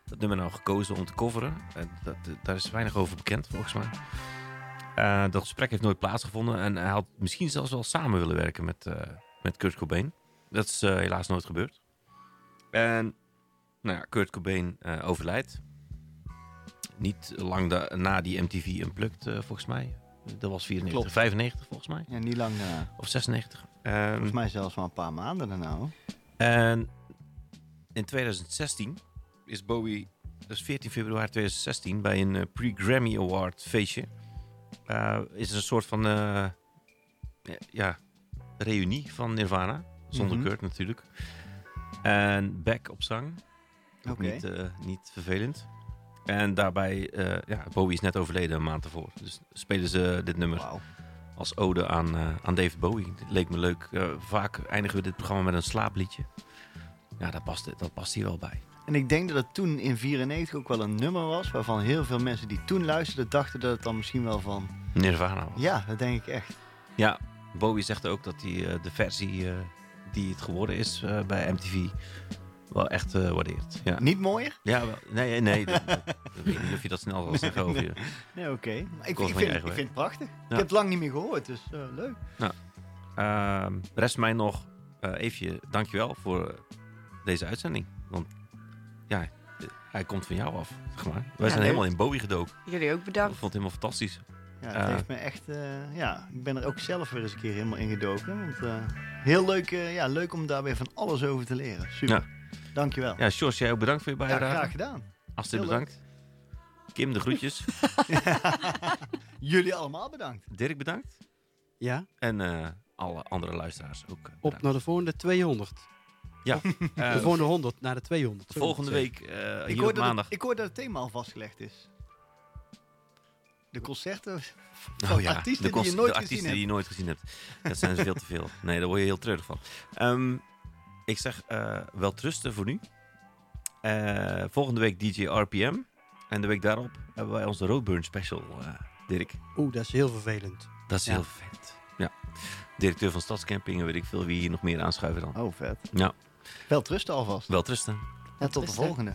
dat nummer nou gekozen om te coveren? En dat, daar is weinig over bekend volgens mij. Eh, dat gesprek heeft nooit plaatsgevonden. En hij had misschien zelfs wel samen willen werken met, eh, met Kurt Cobain. Dat is eh, helaas nooit gebeurd. En nou ja, Kurt Cobain eh, overlijdt. Niet lang na die MTV Unplugged, eh, volgens mij. Dat was 94, Klopt. 95 volgens mij. Ja, niet lang. Of 96. Ehm, Volgens mij zelfs maar een paar maanden daarna. hoor. en in 2016 is Bowie, is 14 februari 2016, bij een eh, pre-Grammy Award feestje. eh, is er een soort van eh, ja, reunie van Nirvana. Zonder Mhm. Kurt natuurlijk. En Beck op zang. Ook niet, niet vervelend. En daarbij, eh, ja, Bowie is net overleden een maand ervoor. Dus spelen ze dit nummer als ode aan, eh, aan David Bowie. Leek me leuk. Eh, vaak eindigen we dit programma met een slaapliedje. Ja, dat past, dat past hier wel bij. En ik denk dat het toen in 94 ook wel een nummer was... waarvan heel veel mensen die toen luisterden... dachten dat het dan misschien wel van... Nirvana was. Ja, dat denk ik echt. Ja, Bowie zegt ook dat hij de versie die het geworden is bij MTV wel echt eh, waardeert. Ja, Niet mooier? ja wel, nee, nee. dat, dat- ik weet niet of je dat snel zal zeggen over je. Nee, oké. Maar Ik, ik, vind, ik vind het prachtig. Ja. Ik heb het lang niet meer gehoord, dus eh, leuk. Ehm rest mij nog eh even dankjewel voor eh, deze uitzending. Want ja, eh, hij komt van jou af. Zeg maar. Wij zijn leuk. helemaal in Bowie gedoken. Jullie ook Ik bedankt. vond het helemaal fantastisch. Ja, het Eh. heeft me echt... eh, ja, ik ben er ook zelf weer eens een keer helemaal in gedoken. Want, eh, heel leuk, eh, ja, leuk om daar weer van alles over te leren. Super. Dankjewel. Ja, Sjors, jij ook bedankt voor je Ja, bijdrage. graag gedaan. Astrid bedankt. Kim, de groetjes. Jullie allemaal bedankt. Dirk, bedankt. Ja, En eh, alle andere luisteraars ook. eh, op naar de volgende 200. Ja, De eh, volgende 100 naar de 200. zo volgende week, eh, Ik hoor, dat maandag. het, ik hoor dat het thema al vastgelegd is. De concerten van Oh ja, artiesten de, die je nooit de gezien artiesten hebt. die je nooit gezien hebt. Dat zijn er veel te veel. Nee, daar word je heel treurig van. Ehm, ik zeg eh, wel trusten voor nu. Eh, volgende week DJ RPM. En de week daarop hebben wij onze Roadburn special, eh, Dirk. Oeh, dat is heel vervelend. Dat is Ja. heel vet. Ja. Directeur van Stadscamping en weet ik veel wie hier nog meer aanschuiven dan. Oh, vet. Ja, Wel trusten alvast. wel trusten. En tot de volgende.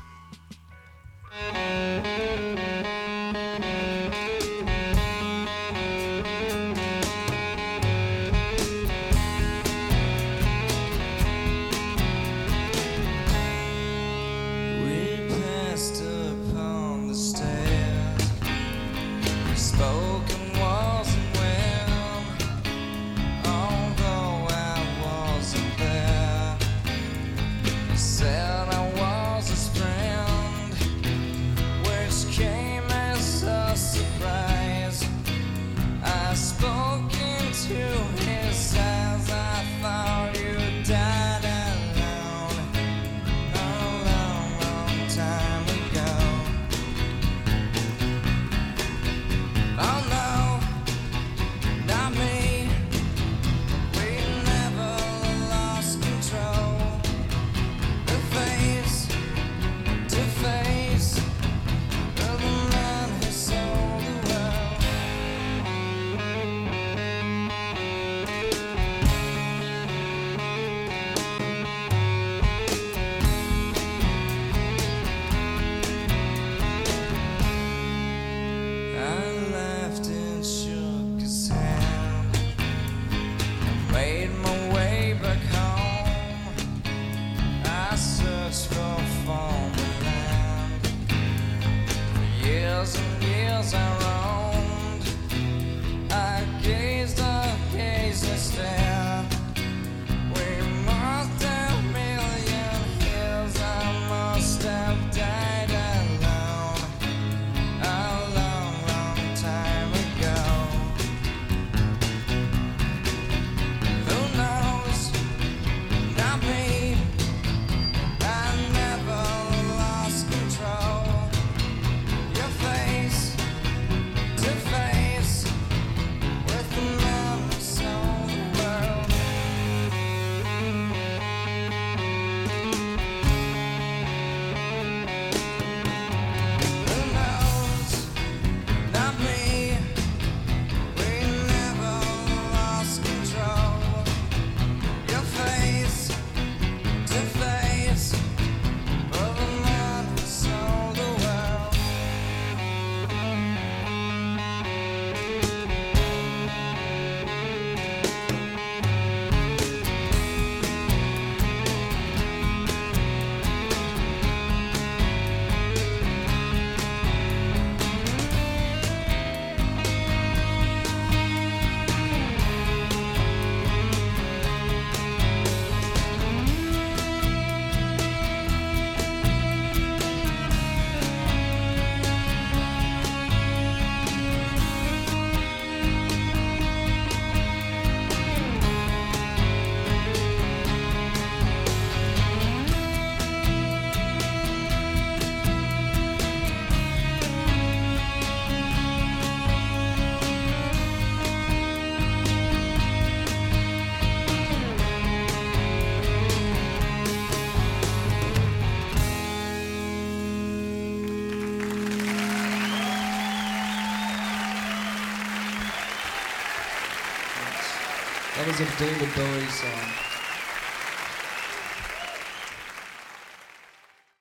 David Bowie song. Uh,